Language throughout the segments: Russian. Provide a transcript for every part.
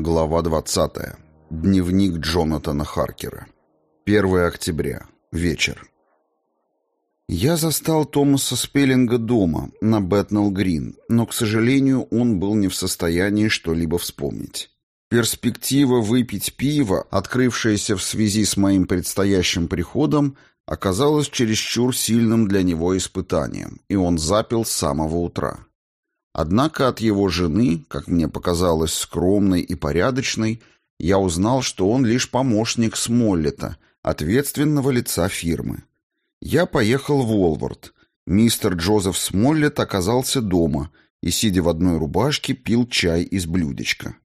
Глава 20. Дневник Джонатана Харкера. 1 октября. Вечер. Я застал Томаса Спеллинга дома, на Бэтнелл-Грин, но, к сожалению, он был не в состоянии что-либо вспомнить. Перспектива выпить пиво, открывшаяся в связи с моим предстоящим приходом, оказалась чересчур сильным для него испытанием, и он запил с самого утра. Однако от его жены, как мне показалось скромной и порядочной, я узнал, что он лишь помощник Смоллета, ответственного лица фирмы. Я поехал в Уолворд. Мистер Джозеф Смоллет оказался дома и, сидя в одной рубашке, пил чай из блюдечка.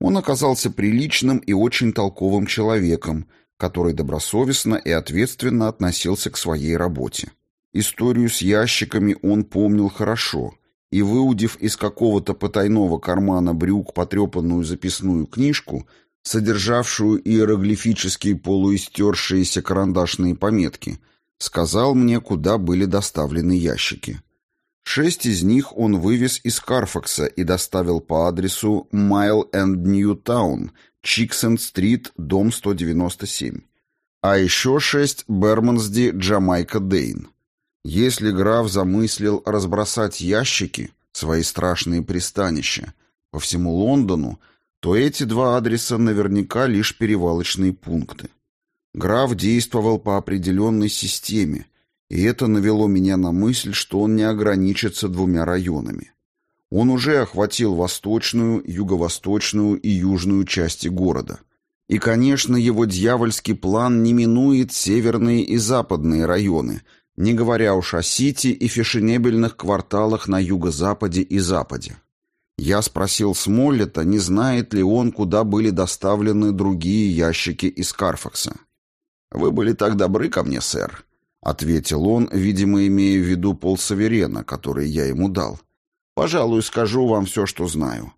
Он оказался приличным и очень толковым человеком, который добросовестно и ответственно относился к своей работе. Историю с ящиками он помнил хорошо — и, выудив из какого-то потайного кармана брюк потрепанную записную книжку, содержавшую иероглифические полуистершиеся карандашные пометки, сказал мне, куда были доставлены ящики. Шесть из них он вывез из Карфакса и доставил по адресу Майл энд Ньютаун, Чиксен-стрит, дом 197. А еще шесть Бермонсди, Джамайка Дейн. Если граф замыслил разбросать ящики, свои страшные пристанища, по всему Лондону, то эти два адреса наверняка лишь перевалочные пункты. Граф действовал по определенной системе, и это навело меня на мысль, что он не ограничится двумя районами. Он уже охватил восточную, юго-восточную и южную части города. И, конечно, его дьявольский план не минует северные и западные районы – не говоря уж о Сити и фешенебельных кварталах на юго-западе и западе. Я спросил Смоллета, не знает ли он, куда были доставлены другие ящики из Карфакса. «Вы были так добры ко мне, сэр», — ответил он, видимо, имея в виду полсаверена, который я ему дал. «Пожалуй, скажу вам все, что знаю.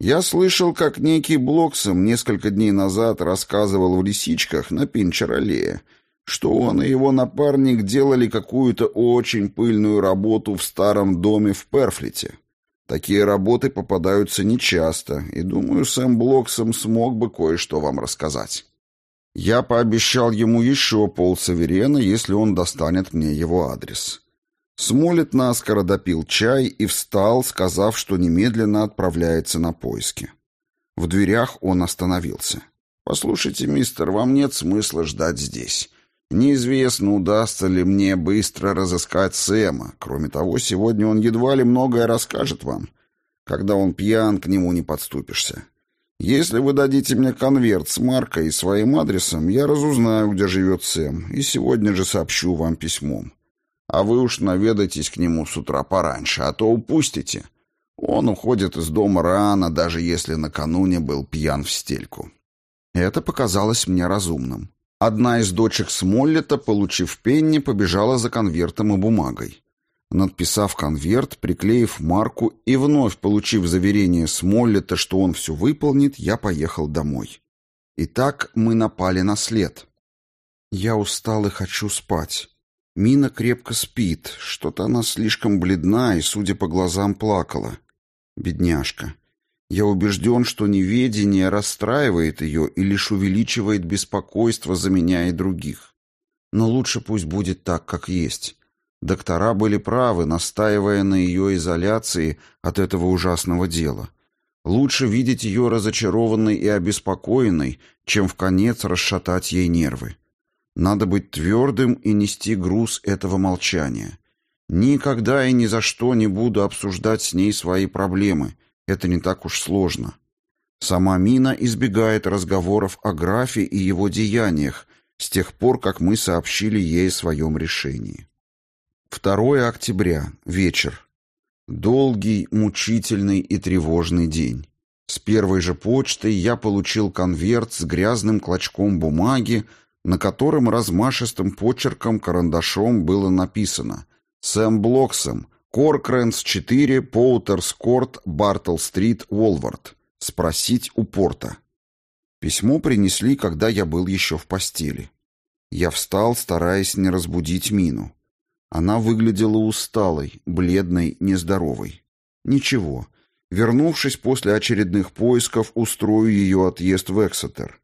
Я слышал, как некий Блоксом несколько дней назад рассказывал в лисичках на Пинчер-аллее, что он и его напарник делали какую-то очень пыльную работу в старом доме в Перфлите. Такие работы попадаются нечасто, и, думаю, Сэм Блоксом смог бы кое-что вам рассказать. Я пообещал ему еще полсаверена, если он достанет мне его адрес. Смолет наскоро допил чай и встал, сказав, что немедленно отправляется на поиски. В дверях он остановился. «Послушайте, мистер, вам нет смысла ждать здесь. Неизвестно, удастся ли мне быстро разыскать Сэма. Кроме того, сегодня он едва ли многое расскажет вам. Когда он пьян, к нему не подступишься. Если вы дадите мне конверт с маркой и своим адресом, я разузнаю, где живет Сэм, и сегодня же сообщу вам письмом. А вы уж наведайтесь к нему с утра пораньше, а то упустите. Он уходит из дома рано, даже если накануне был пьян в стельку. Это показалось мне разумным. Одна из дочек Смоллета, получив пенни, побежала за конвертом и бумагой. Надписав конверт, приклеив марку и вновь получив заверение Смоллета, что он все выполнит, я поехал домой. Итак, мы напали на след. Я устал и хочу спать. Мина крепко спит, что-то она слишком бледна и, судя по глазам, плакала. Бедняжка. Я убежден, что неведение расстраивает ее и лишь увеличивает беспокойство за меня и других. Но лучше пусть будет так, как есть. Доктора были правы, настаивая на ее изоляции от этого ужасного дела. Лучше видеть ее разочарованной и обеспокоенной, чем в конец расшатать ей нервы. Надо быть твердым и нести груз этого молчания. Никогда и ни за что не буду обсуждать с ней свои проблемы, это не так уж сложно. Сама Мина избегает разговоров о графе и его деяниях с тех пор, как мы сообщили ей о своем решении. 2 октября. Вечер. Долгий, мучительный и тревожный день. С первой же почтой я получил конверт с грязным клочком бумаги, на котором размашистым почерком карандашом было написано «Сэм Блоксом, Коркренс 4, Поутерс-Корт, Бартл-Стрит, Уолвард. Спросить у порта. Письмо принесли, когда я был еще в постели. Я встал, стараясь не разбудить Мину. Она выглядела усталой, бледной, нездоровой. Ничего. Вернувшись после очередных поисков, устрою ее отъезд в Эксетер.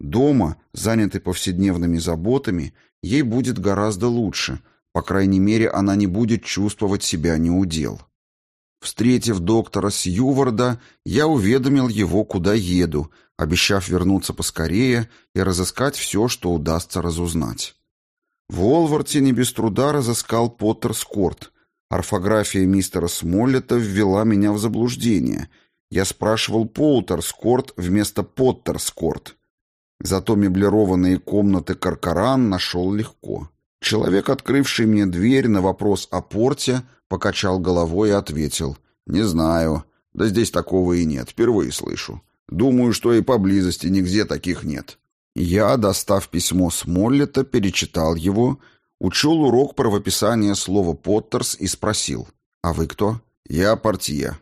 Дома, занятой повседневными заботами, ей будет гораздо лучше. По крайней мере, она не будет чувствовать себя неудел. Встретив доктора Сьюварда, я уведомил его, куда еду, обещав вернуться поскорее и разыскать все, что удастся разузнать. В Уолворте не без труда разыскал Поттерскорт. Орфография мистера Смоллета ввела меня в заблуждение. Я спрашивал Поутерскорт вместо Поттерскорт. Зато меблированные комнаты Каркаран нашел легко. Человек, открывший мне дверь на вопрос о порте, покачал головой и ответил. «Не знаю. Да здесь такого и нет. Впервые слышу. Думаю, что и поблизости нигде таких нет». Я, достав письмо с Моллета, перечитал его, учел урок правописания слова «поттерс» и спросил. «А вы кто?» «Я портье».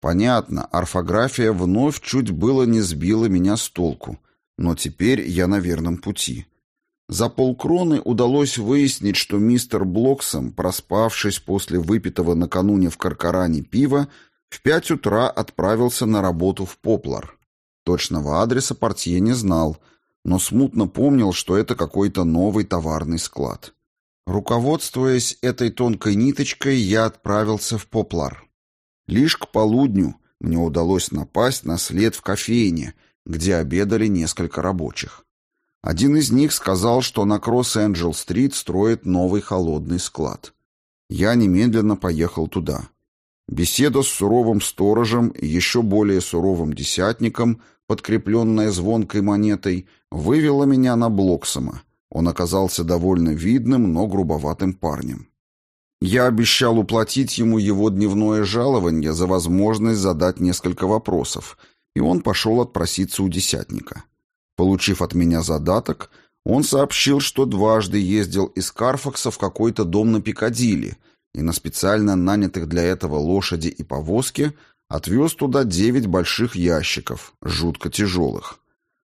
Понятно, орфография вновь чуть было не сбила меня с толку, но теперь я на верном пути. За полкроны удалось выяснить, что мистер Блоксом, проспавшись после выпитого накануне в Каркаране пива, в пять утра отправился на работу в Поплар. Точного адреса портье не знал, но смутно помнил, что это какой-то новый товарный склад. Руководствуясь этой тонкой ниточкой, я отправился в Поплар. Лишь к полудню мне удалось напасть на след в кофейне, где обедали несколько рабочих. Один из них сказал, что на Кросс-Энджел-стрит строит новый холодный склад. Я немедленно поехал туда. Беседа с суровым сторожем и еще более суровым десятником, подкрепленная звонкой монетой, вывела меня на Блоксома. Он оказался довольно видным, но грубоватым парнем. Я обещал уплатить ему его дневное жалование за возможность задать несколько вопросов, и он пошел отпроситься у десятника. Получив от меня задаток, он сообщил, что дважды ездил из Карфакса в какой-то дом на Пикадилли и на специально нанятых для этого лошади и повозки отвез туда девять больших ящиков, жутко тяжелых.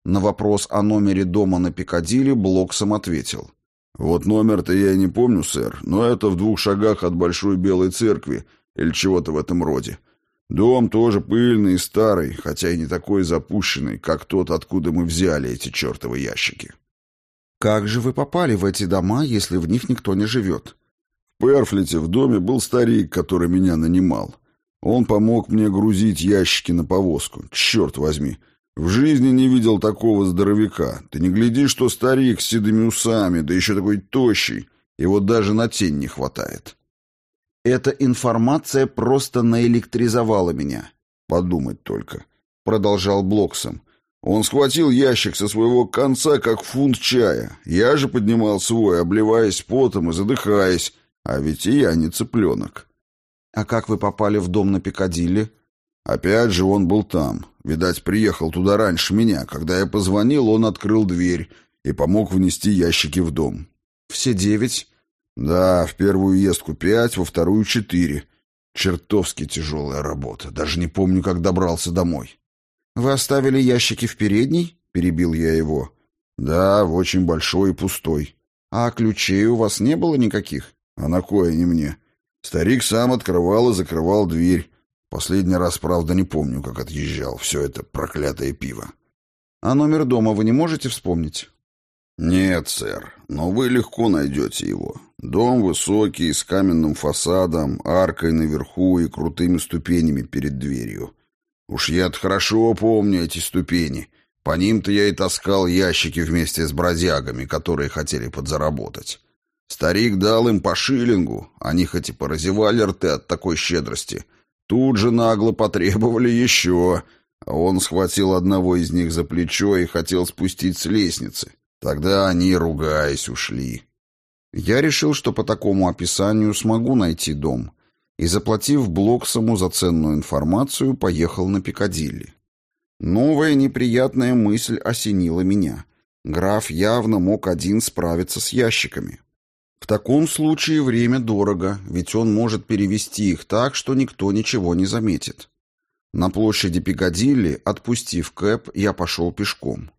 На вопрос о номере дома на Пикадилли Блоксом ответил. «Вот номер-то я и не помню, сэр, но это в двух шагах от Большой Белой Церкви или чего-то в этом роде. Дом тоже пыльный и старый, хотя и не такой запущенный, как тот, откуда мы взяли эти чертовы ящики. Как же вы попали в эти дома, если в них никто не живет? В Перфлите в доме был старик, который меня нанимал. Он помог мне грузить ящики на повозку. Черт возьми, в жизни не видел такого здоровяка. Ты не гляди, что старик с седыми усами, да еще такой тощий. Его даже на тень не хватает. Эта информация просто наэлектризовала меня. Подумать только. Продолжал Блоксом. Он схватил ящик со своего конца, как фунт чая. Я же поднимал свой, обливаясь потом и задыхаясь. А ведь и я не цыпленок. А как вы попали в дом на Пикадилли? Опять же он был там. Видать, приехал туда раньше меня. Когда я позвонил, он открыл дверь и помог внести ящики в дом. Все девять? Да, в первую ездку пять, во вторую четыре. Чертовски тяжелая работа. Даже не помню, как добрался домой. Вы оставили ящики в передней? Перебил я его. Да, в очень большой и пустой. А ключей у вас не было никаких? А на кое они мне? Старик сам открывал и закрывал дверь. Последний раз, правда, не помню, как отъезжал. Все это проклятое пиво. А номер дома вы не можете вспомнить? «Нет, сэр, но вы легко найдете его. Дом высокий, с каменным фасадом, аркой наверху и крутыми ступенями перед дверью. Уж я-то хорошо помню эти ступени. По ним-то я и таскал ящики вместе с бродягами, которые хотели подзаработать. Старик дал им по шиллингу, они хоть и поразевали рты от такой щедрости, тут же нагло потребовали еще, а он схватил одного из них за плечо и хотел спустить с лестницы». Тогда они, ругаясь, ушли. Я решил, что по такому описанию смогу найти дом, и, заплатив Блоксому за ценную информацию, поехал на Пикадилли. Новая неприятная мысль осенила меня. Граф явно мог один справиться с ящиками. В таком случае время дорого, ведь он может перевести их так, что никто ничего не заметит. На площади Пикадилли, отпустив Кэп, я пошел пешком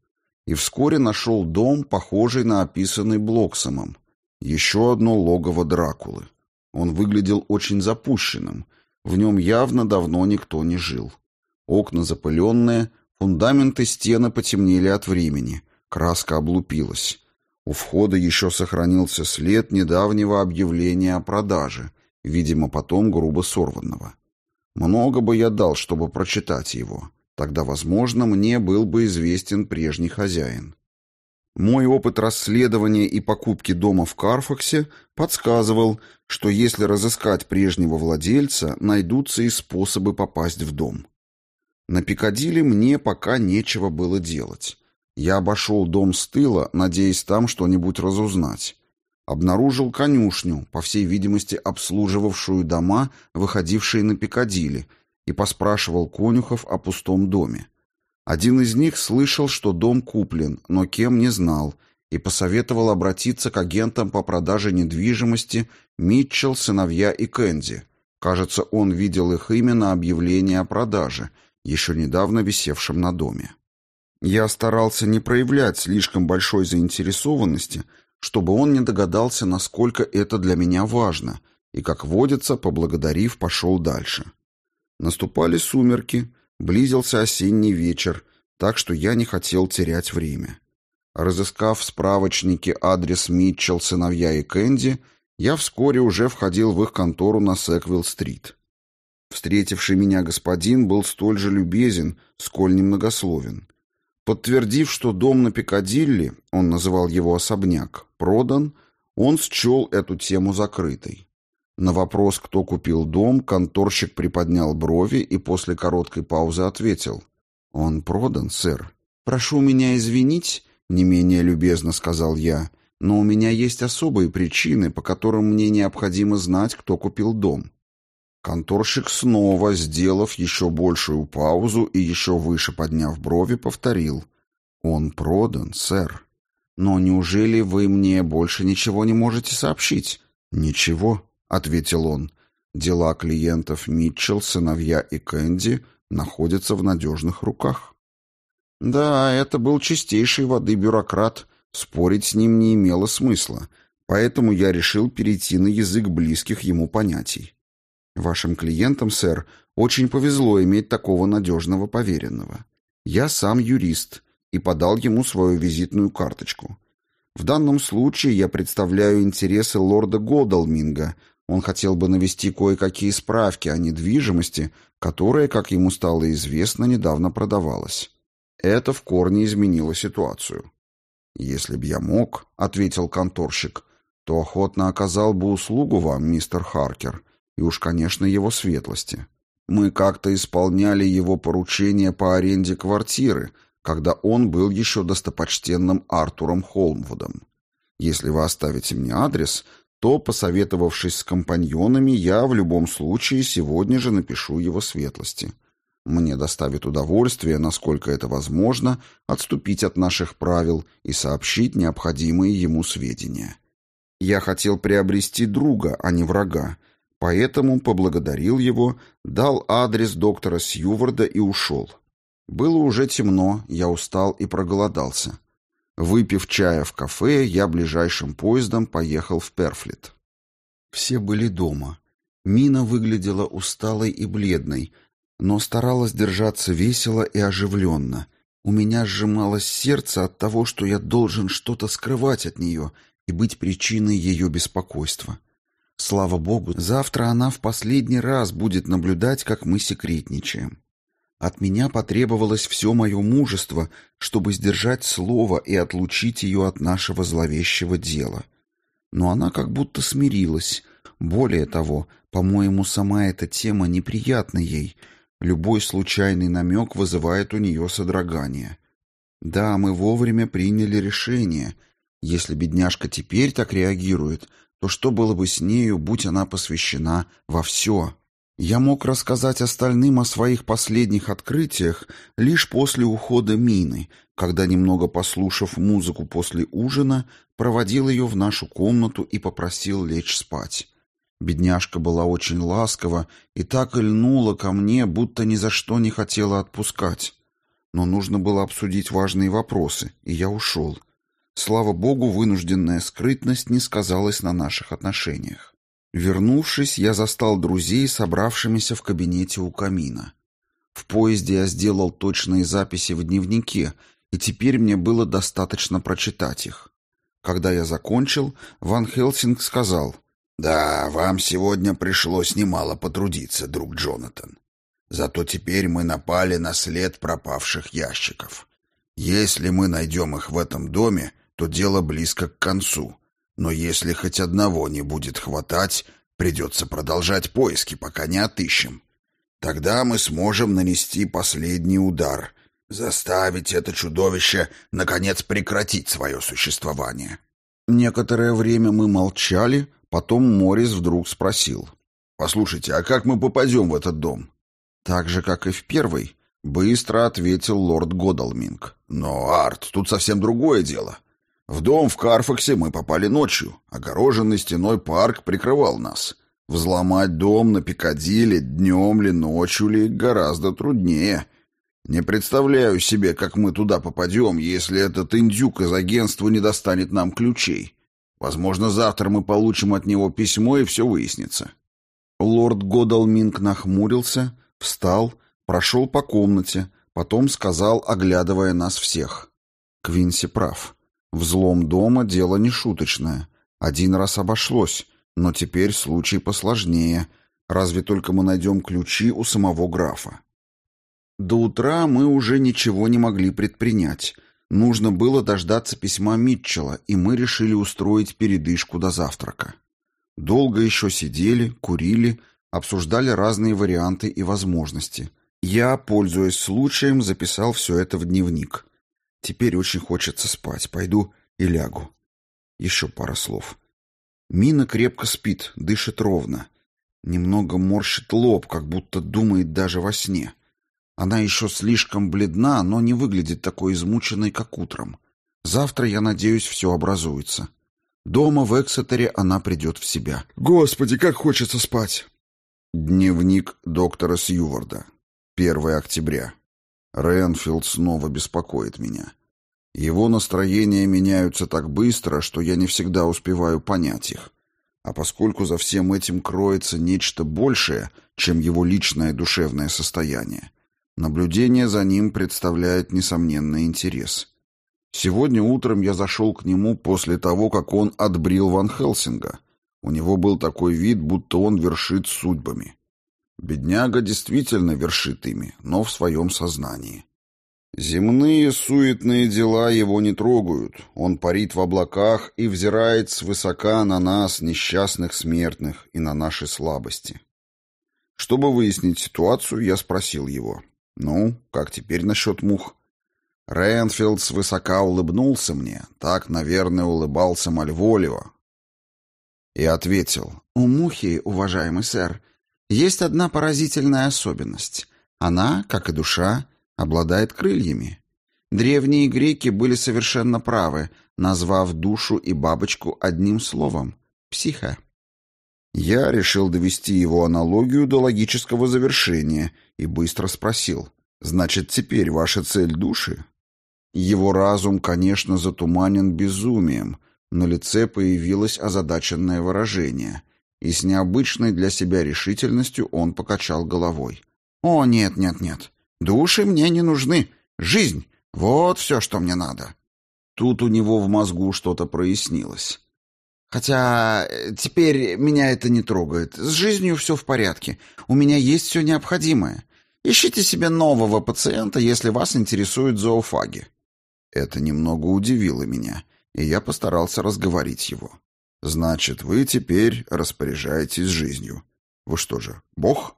и вскоре нашел дом, похожий на описанный Блоксомом. Еще одно логово Дракулы. Он выглядел очень запущенным. В нем явно давно никто не жил. Окна запыленные, фундаменты стены потемнели от времени, краска облупилась. У входа еще сохранился след недавнего объявления о продаже, видимо, потом грубо сорванного. Много бы я дал, чтобы прочитать его. Тогда, возможно, мне был бы известен прежний хозяин. Мой опыт расследования и покупки дома в Карфаксе подсказывал, что если разыскать прежнего владельца, найдутся и способы попасть в дом. На Пикадилли мне пока нечего было делать. Я обошел дом с тыла, надеясь там что-нибудь разузнать. Обнаружил конюшню, по всей видимости обслуживавшую дома, выходившие на Пикадилли, и поспрашивал конюхов о пустом доме. Один из них слышал, что дом куплен, но кем не знал, и посоветовал обратиться к агентам по продаже недвижимости Митчелл, сыновья и Кэнди. Кажется, он видел их имя на объявлении о продаже, еще недавно висевшем на доме. Я старался не проявлять слишком большой заинтересованности, чтобы он не догадался, насколько это для меня важно, и, как водится, поблагодарив, пошел дальше. Наступали сумерки, Близился осенний вечер, так что я не хотел терять время. Разыскав в справочнике адрес Митчелл, сыновья и Кэнди, я вскоре уже входил в их контору на Секвилл-стрит. Встретивший меня господин был столь же любезен, сколь немногословен. Подтвердив, что дом на Пикадилли, он называл его особняк, продан, он счел эту тему закрытой. На вопрос, кто купил дом, конторщик приподнял брови и после короткой паузы ответил. «Он продан, сэр». «Прошу меня извинить», — не менее любезно сказал я, «но у меня есть особые причины, по которым мне необходимо знать, кто купил дом». Конторщик снова, сделав еще большую паузу и еще выше подняв брови, повторил. «Он продан, сэр. Но неужели вы мне больше ничего не можете сообщить?» «Ничего», — ответил он. «Дела клиентов Митчелл, сыновья и Кэнди находятся в надежных руках». Да, это был чистейшей воды бюрократ. Спорить с ним не имело смысла, поэтому я решил перейти на язык близких ему понятий. Вашим клиентам, сэр, очень повезло иметь такого надежного поверенного. Я сам юрист и подал ему свою визитную карточку. В данном случае я представляю интересы лорда Годалминга, он хотел бы навести кое-какие справки о недвижимости, которая, как ему стало известно, недавно продавалась. Это в корне изменило ситуацию. «Если б я мог», — ответил конторщик, — «то охотно оказал бы услугу вам, мистер Харкер, и уж, конечно, его светлости. Мы как-то исполняли его поручение по аренде квартиры, когда он был еще достопочтенным Артуром Холмвудом. Если вы оставите мне адрес, то, посоветовавшись с компаньонами, я в любом случае сегодня же напишу его светлости. Мне доставит удовольствие, насколько это возможно, отступить от наших правил и сообщить необходимые ему сведения. Я хотел приобрести друга, а не врага, поэтому поблагодарил его, дал адрес доктора Сьюварда и ушел. Было уже темно, я устал и проголодался. Выпив чая в кафе, я ближайшим поездом поехал в Перфлит. Все были дома. Мина выглядела усталой и бледной, но старалась держаться весело и оживленно. У меня сжималось сердце от того, что я должен что-то скрывать от нее и быть причиной ее беспокойства. Слава богу, завтра она в последний раз будет наблюдать, как мы секретничаем. От меня потребовалось все мое мужество, чтобы сдержать слово и отлучить ее от нашего зловещего дела. Но она как будто смирилась. Более того, по-моему, сама эта тема неприятна ей. Любой случайный намек вызывает у нее содрогание. Да, мы вовремя приняли решение. Если бедняжка теперь так реагирует, то что было бы с нею, будь она посвящена во все?» Я мог рассказать остальным о своих последних открытиях лишь после ухода Мины, когда, немного послушав музыку после ужина, проводил ее в нашу комнату и попросил лечь спать. Бедняжка была очень ласкова и так льнула ко мне, будто ни за что не хотела отпускать. Но нужно было обсудить важные вопросы, и я ушел. Слава богу, вынужденная скрытность не сказалась на наших отношениях. Вернувшись, я застал друзей, собравшимися в кабинете у камина. В поезде я сделал точные записи в дневнике, и теперь мне было достаточно прочитать их. Когда я закончил, Ван Хелсинг сказал, «Да, вам сегодня пришлось немало потрудиться, друг Джонатан. Зато теперь мы напали на след пропавших ящиков. Если мы найдем их в этом доме, то дело близко к концу. Но если хоть одного не будет хватать, придется продолжать поиски, пока не отыщем. Тогда мы сможем нанести последний удар, заставить это чудовище, наконец, прекратить свое существование. Некоторое время мы молчали, потом Морис вдруг спросил. «Послушайте, а как мы попадем в этот дом?» «Так же, как и в первый», — быстро ответил лорд Годалминг. «Но, Арт, тут совсем другое дело. В дом в Карфаксе мы попали ночью. Огороженный стеной парк прикрывал нас. Взломать дом на Пикадилли днем ли, ночью ли гораздо труднее. Не представляю себе, как мы туда попадем, если этот индюк из агентства не достанет нам ключей. Возможно, завтра мы получим от него письмо, и все выяснится». Лорд Годалминг нахмурился, встал, прошел по комнате, потом сказал, оглядывая нас всех. «Квинси прав». Взлом дома — дело не шуточное. Один раз обошлось, но теперь случай посложнее. Разве только мы найдем ключи у самого графа. До утра мы уже ничего не могли предпринять. Нужно было дождаться письма Митчелла, и мы решили устроить передышку до завтрака. Долго еще сидели, курили, обсуждали разные варианты и возможности. Я, пользуясь случаем, записал все это в дневник. Теперь очень хочется спать. Пойду и лягу. Еще пара слов. Мина крепко спит, дышит ровно. Немного морщит лоб, как будто думает даже во сне. Она еще слишком бледна, но не выглядит такой измученной, как утром. Завтра, я надеюсь, все образуется. Дома в Эксетере она придет в себя. Господи, как хочется спать! Дневник доктора Сьюварда. 1 октября. Ренфилд снова беспокоит меня. Его настроения меняются так быстро, что я не всегда успеваю понять их. А поскольку за всем этим кроется нечто большее, чем его личное душевное состояние, наблюдение за ним представляет несомненный интерес. Сегодня утром я зашел к нему после того, как он отбрил Ван Хелсинга. У него был такой вид, будто он вершит судьбами. Бедняга действительно вершит ими, но в своем сознании. Земные суетные дела его не трогают. Он парит в облаках и взирает свысока на нас, несчастных смертных, и на наши слабости. Чтобы выяснить ситуацию, я спросил его. «Ну, как теперь насчет мух?» Рэнфилд свысока улыбнулся мне, так, наверное, улыбался Мальволио, и ответил. «У мухи, уважаемый сэр, есть одна поразительная особенность. Она, как и душа, обладает крыльями. Древние греки были совершенно правы, назвав душу и бабочку одним словом — психа. Я решил довести его аналогию до логического завершения и быстро спросил, «Значит, теперь ваша цель души?» Его разум, конечно, затуманен безумием, на лице появилось озадаченное выражение — и с необычной для себя решительностью он покачал головой. «О, нет, нет, нет. Души мне не нужны. Жизнь — вот все, что мне надо». Тут у него в мозгу что-то прояснилось. «Хотя э, теперь меня это не трогает. С жизнью все в порядке. У меня есть все необходимое. Ищите себе нового пациента, если вас интересуют зоофаги». Это немного удивило меня, и я постарался разговорить его. Значит, вы теперь распоряжаетесь жизнью. Вы что же, бог?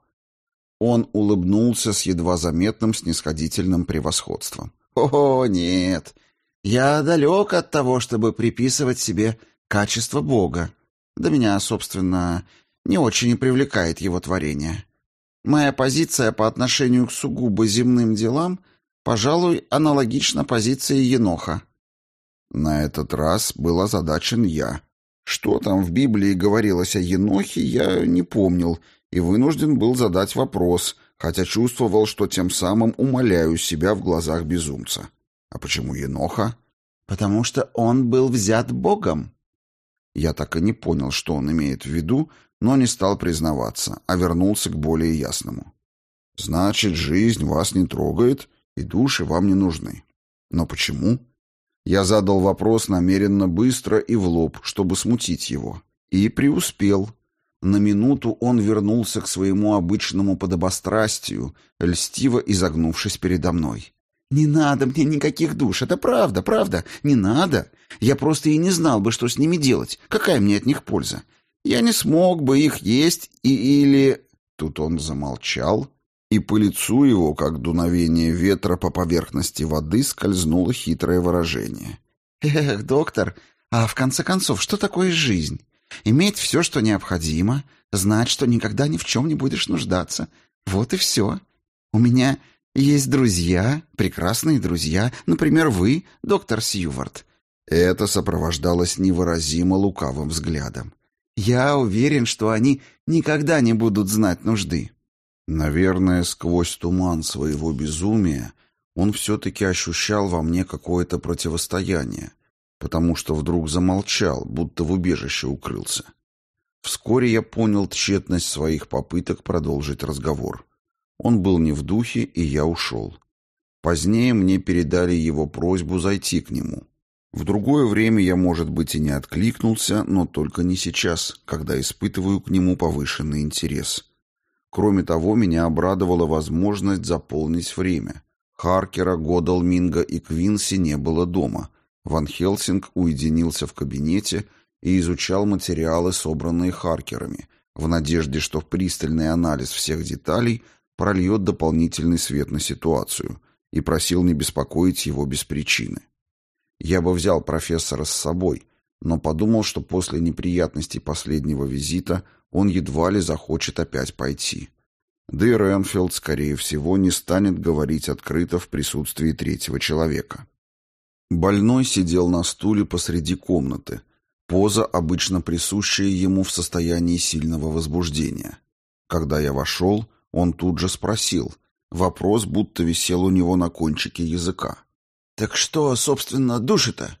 Он улыбнулся с едва заметным снисходительным превосходством. О, нет. Я далек от того, чтобы приписывать себе качество бога. Да меня, собственно, не очень и привлекает его творение. Моя позиция по отношению к сугубо земным делам, пожалуй, аналогична позиции Еноха. На этот раз был озадачен я. Что там в Библии говорилось о Енохе, я не помнил и вынужден был задать вопрос, хотя чувствовал, что тем самым умоляю себя в глазах безумца. А почему Еноха? Потому что он был взят Богом. Я так и не понял, что он имеет в виду, но не стал признаваться, а вернулся к более ясному. «Значит, жизнь вас не трогает, и души вам не нужны. Но почему?» Я задал вопрос намеренно быстро и в лоб, чтобы смутить его. И преуспел. На минуту он вернулся к своему обычному подобострастию, льстиво изогнувшись передо мной. «Не надо мне никаких душ, это правда, правда, не надо. Я просто и не знал бы, что с ними делать. Какая мне от них польза? Я не смог бы их есть и или...» Тут он замолчал, и по лицу его, как дуновение ветра по поверхности воды, скользнуло хитрое выражение. «Эх, доктор, а в конце концов, что такое жизнь? Иметь все, что необходимо, знать, что никогда ни в чем не будешь нуждаться. Вот и все. У меня есть друзья, прекрасные друзья, например, вы, доктор Сьювард». Это сопровождалось невыразимо лукавым взглядом. «Я уверен, что они никогда не будут знать нужды». Наверное, сквозь туман своего безумия он все-таки ощущал во мне какое-то противостояние, потому что вдруг замолчал, будто в убежище укрылся. Вскоре я понял тщетность своих попыток продолжить разговор. Он был не в духе, и я ушел. Позднее мне передали его просьбу зайти к нему. В другое время я, может быть, и не откликнулся, но только не сейчас, когда испытываю к нему повышенный интерес. Кроме того, меня обрадовала возможность заполнить время. Харкера, Годалминга и Квинси не было дома. Ван Хелсинг уединился в кабинете и изучал материалы, собранные Харкерами, в надежде, что пристальный анализ всех деталей прольет дополнительный свет на ситуацию, и просил не беспокоить его без причины. Я бы взял профессора с собой, но подумал, что после неприятностей последнего визита он едва ли захочет опять пойти. Да и Ренфилд, скорее всего, не станет говорить открыто в присутствии третьего человека. Больной сидел на стуле посреди комнаты, поза, обычно присущая ему в состоянии сильного возбуждения. Когда я вошел, он тут же спросил. Вопрос будто висел у него на кончике языка. «Так что, собственно, души-то?»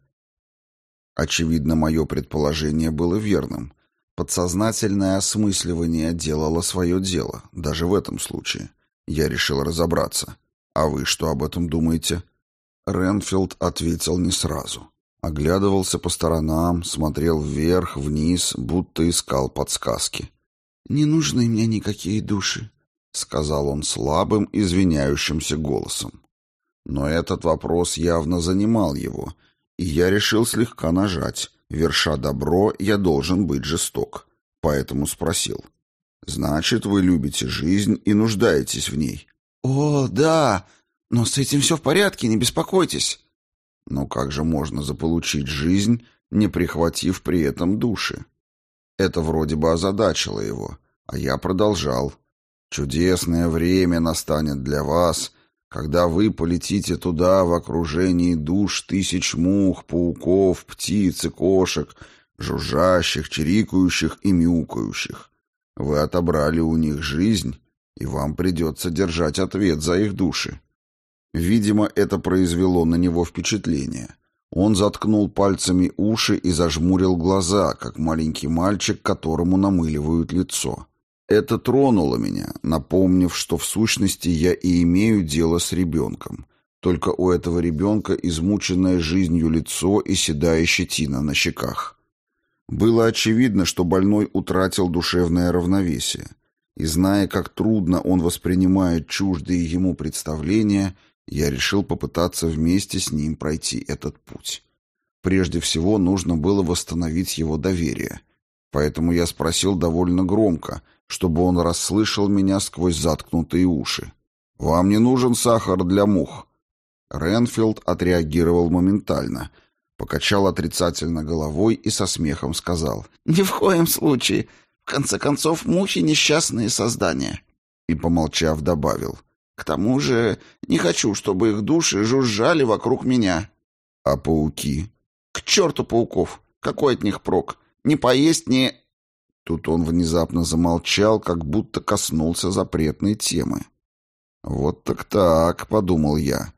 Очевидно, мое предположение было верным. Подсознательное осмысливание делало свое дело, даже в этом случае. Я решил разобраться. А вы что об этом думаете? Ренфилд ответил не сразу. Оглядывался по сторонам, смотрел вверх, вниз, будто искал подсказки. «Не нужны мне никакие души», — сказал он слабым, извиняющимся голосом. Но этот вопрос явно занимал его, и я решил слегка нажать. Верша добро, я должен быть жесток. Поэтому спросил. «Значит, вы любите жизнь и нуждаетесь в ней?» «О, да, но с этим все в порядке, не беспокойтесь». «Но как же можно заполучить жизнь, не прихватив при этом души?» Это вроде бы озадачило его, а я продолжал. «Чудесное время настанет для вас, когда вы полетите туда в окружении душ тысяч мух, пауков, птиц и кошек, жужжащих, чирикающих и мяукающих. Вы отобрали у них жизнь, и вам придется держать ответ за их души. Видимо, это произвело на него впечатление. Он заткнул пальцами уши и зажмурил глаза, как маленький мальчик, которому намыливают лицо. Это тронуло меня, напомнив, что в сущности я и имею дело с ребенком. Только у этого ребенка измученное жизнью лицо и седая щетина на щеках. Было очевидно, что больной утратил душевное равновесие. И зная, как трудно он воспринимает чуждые ему представления, я решил попытаться вместе с ним пройти этот путь. Прежде всего нужно было восстановить его доверие. Поэтому я спросил довольно громко, чтобы он расслышал меня сквозь заткнутые уши. «Вам не нужен сахар для мух?» Ренфилд отреагировал моментально, покачал отрицательно головой и со смехом сказал. «Ни в коем случае. В конце концов, мухи — несчастные создания». И, помолчав, добавил. «К тому же не хочу, чтобы их души жужжали вокруг меня». «А пауки?» «К черту пауков! Какой от них прок? Не поесть, не...» Тут он внезапно замолчал, как будто коснулся запретной темы. «Вот так-так», — подумал я.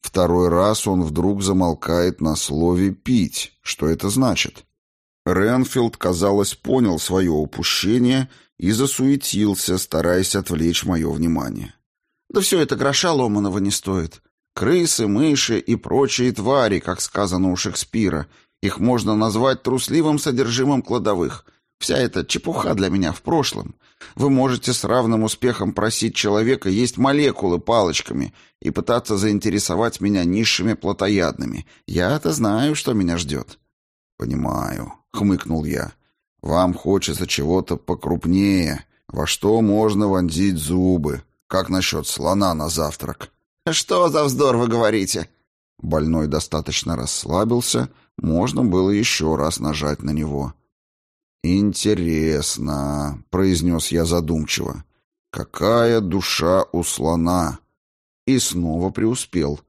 Второй раз он вдруг замолкает на слове «пить». Что это значит? Ренфилд, казалось, понял свое упущение и засуетился, стараясь отвлечь мое внимание. «Да все это гроша ломаного не стоит. Крысы, мыши и прочие твари, как сказано у Шекспира, их можно назвать трусливым содержимым кладовых. Вся эта чепуха для меня в прошлом. Вы можете с равным успехом просить человека есть молекулы палочками и пытаться заинтересовать меня низшими плотоядными. Я-то знаю, что меня ждет». «Понимаю», — хмыкнул я. «Вам хочется чего-то покрупнее, во что можно вонзить зубы. Как насчет слона на завтрак?» «Что за вздор вы говорите?» Больной достаточно расслабился, можно было еще раз нажать на него. «Интересно», — произнес я задумчиво, — «какая душа у слона?» И снова преуспел.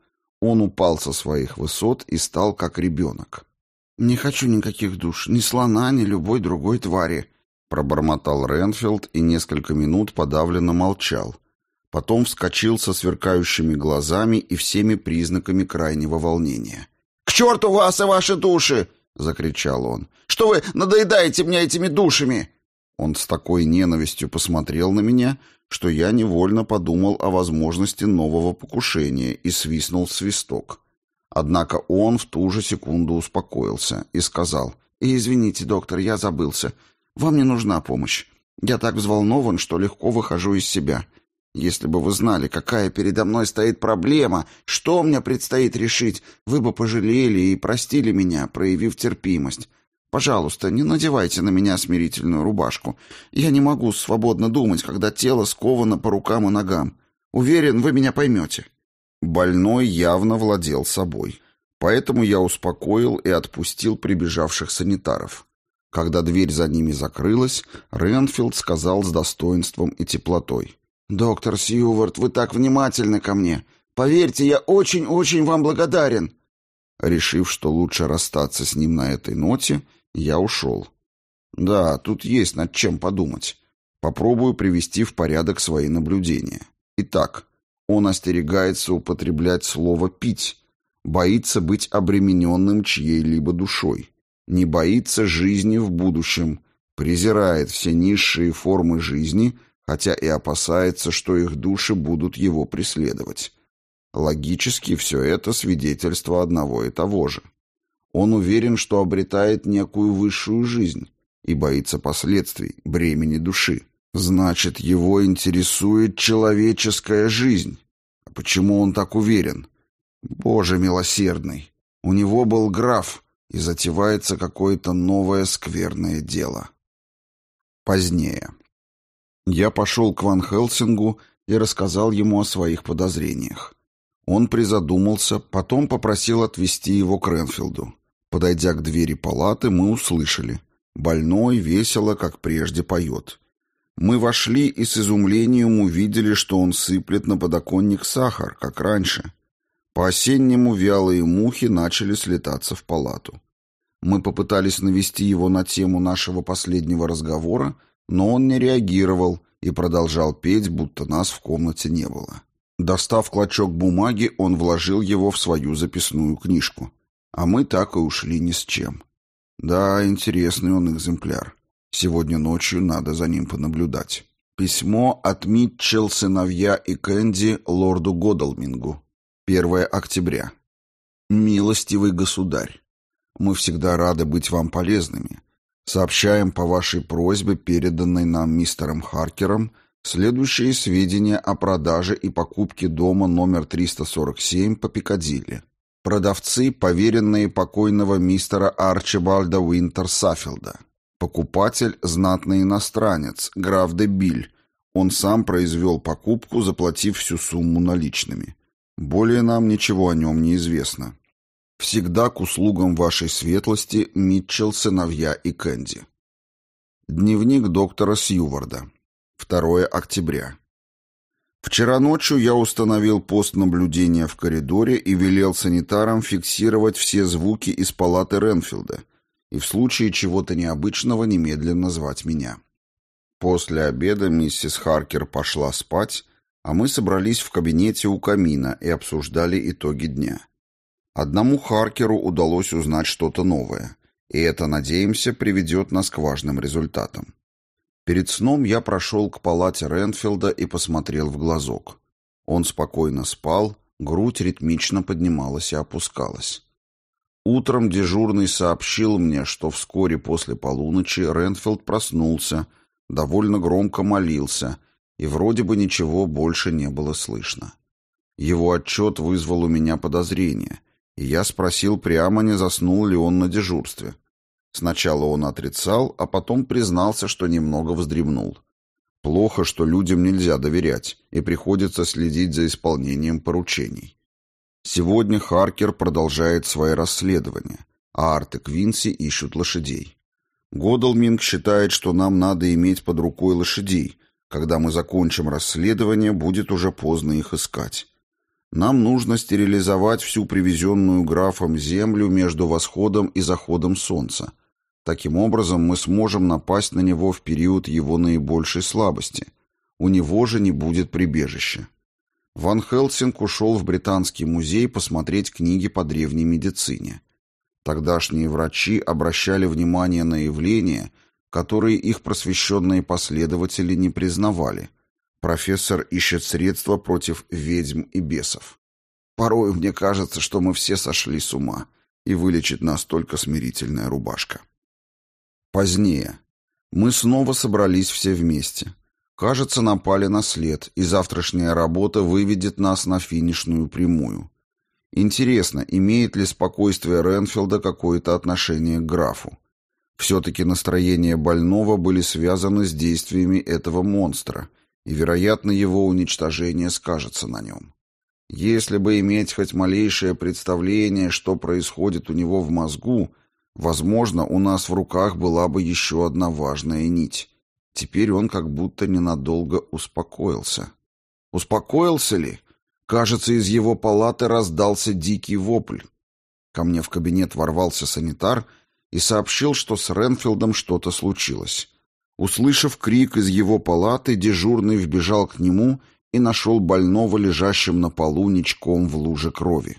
Он упал со своих высот и стал как ребенок. «Не хочу никаких душ, ни слона, ни любой другой твари», — пробормотал Ренфилд и несколько минут подавленно молчал. Потом вскочил со сверкающими глазами и всеми признаками крайнего волнения. «К черту вас и ваши души!» — закричал он. «Что вы надоедаете мне этими душами?» Он с такой ненавистью посмотрел на меня, что я невольно подумал о возможности нового покушения и свистнул свисток. Однако он в ту же секунду успокоился и сказал, «Извините, доктор, я забылся. Вам не нужна помощь. Я так взволнован, что легко выхожу из себя. Если бы вы знали, какая передо мной стоит проблема, что мне предстоит решить, вы бы пожалели и простили меня, проявив терпимость. Пожалуйста, не надевайте на меня смирительную рубашку. Я не могу свободно думать, когда тело сковано по рукам и ногам. Уверен, вы меня поймете». Больной явно владел собой. Поэтому я успокоил и отпустил прибежавших санитаров. Когда дверь за ними закрылась, Ренфилд сказал с достоинством и теплотой. «Доктор Сьювард, вы так внимательны ко мне. Поверьте, я очень-очень вам благодарен». Решив, что лучше расстаться с ним на этой ноте, я ушел. Да, тут есть над чем подумать. Попробую привести в порядок свои наблюдения. Итак, он остерегается употреблять слово «пить», боится быть обремененным чьей-либо душой, не боится жизни в будущем, презирает все низшие формы жизни хотя и опасается, что их души будут его преследовать. Логически все это свидетельство одного и того же. Он уверен, что обретает некую высшую жизнь и боится последствий, бремени души. Значит, его интересует человеческая жизнь. А почему он так уверен? Боже милосердный! У него был граф, и затевается какое-то новое скверное дело. Позднее. Я пошел к Ван Хелсингу и рассказал ему о своих подозрениях. Он призадумался, потом попросил отвезти его к Ренфилду. Подойдя к двери палаты, мы услышали. Больной весело, как прежде, поет. Мы вошли и с изумлением увидели, что он сыплет на подоконник сахар, как раньше. По-осеннему вялые мухи начали слетаться в палату. Мы попытались навести его на тему нашего последнего разговора, но он не реагировал и продолжал петь, будто нас в комнате не было. Достав клочок бумаги, он вложил его в свою записную книжку. А мы так и ушли ни с чем. Да, интересный он экземпляр. Сегодня ночью надо за ним понаблюдать. Письмо от Митчелл, сыновья и Кэнди лорду Годалмингу. 1 октября. «Милостивый государь, мы всегда рады быть вам полезными. Сообщаем по вашей просьбе, переданной нам мистером Харкером, следующие сведения о продаже и покупке дома номер 347 по Пикадилли. Продавцы, поверенные покойного мистера Арчибальда Уинтер Саффилда. Покупатель – знатный иностранец, граф де Биль. Он сам произвел покупку, заплатив всю сумму наличными. Более нам ничего о нем не известно. Всегда к услугам вашей светлости Митчелл, сыновья и Кэнди. Дневник доктора Сьюварда. 2 октября. Вчера ночью я установил пост наблюдения в коридоре и велел санитарам фиксировать все звуки из палаты Ренфилда и в случае чего-то необычного немедленно звать меня. После обеда миссис Харкер пошла спать, а мы собрались в кабинете у камина и обсуждали итоги дня. Одному Харкеру удалось узнать что-то новое, И это, надеемся, приведет нас к важным результатам. Перед сном я прошел к палате Ренфилда и посмотрел в глазок. Он спокойно спал, грудь ритмично поднималась и опускалась. Утром дежурный сообщил мне, что вскоре после полуночи Ренфилд проснулся, довольно громко молился, и вроде бы ничего больше не было слышно. Его отчет вызвал у меня подозрение, и я спросил прямо, не заснул ли он на дежурстве. Сначала он отрицал, а потом признался, что немного вздремнул. Плохо, что людям нельзя доверять, и приходится следить за исполнением поручений. Сегодня Харкер продолжает свои расследования, а Арт и Квинси ищут лошадей. Годалминг считает, что нам надо иметь под рукой лошадей. Когда мы закончим расследование, будет уже поздно их искать. Нам нужно стерилизовать всю привезенную графом землю между восходом и заходом солнца. Таким образом, мы сможем напасть на него в период его наибольшей слабости. У него же не будет прибежища. Ван Хелсинг ушел в Британский музей посмотреть книги по древней медицине. Тогдашние врачи обращали внимание на явления, которые их просвещенные последователи не признавали – Профессор ищет средства против ведьм и бесов. Порой мне кажется, что мы все сошли с ума, и вылечит нас только смирительная рубашка. Позднее. Мы снова собрались все вместе. Кажется, напали на след, и завтрашняя работа выведет нас на финишную прямую. Интересно, имеет ли спокойствие Ренфилда какое-то отношение к графу? Все-таки настроения больного были связаны с действиями этого монстра, и, вероятно, его уничтожение скажется на нем. Если бы иметь хоть малейшее представление, что происходит у него в мозгу, возможно, у нас в руках была бы еще одна важная нить. Теперь он как будто ненадолго успокоился. Успокоился ли? Кажется, из его палаты раздался дикий вопль. Ко мне в кабинет ворвался санитар и сообщил, что с Ренфилдом что-то случилось. Услышав крик из его палаты, дежурный вбежал к нему и нашел больного лежащим на полу ничком в луже крови.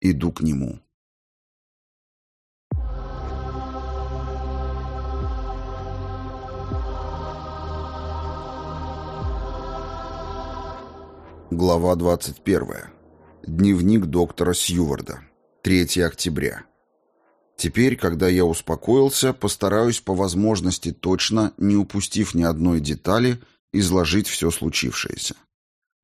Иду к нему. Глава 21. Дневник доктора Сьюварда. 3 октября. Теперь, когда я успокоился, постараюсь по возможности точно, не упустив ни одной детали, изложить все случившееся.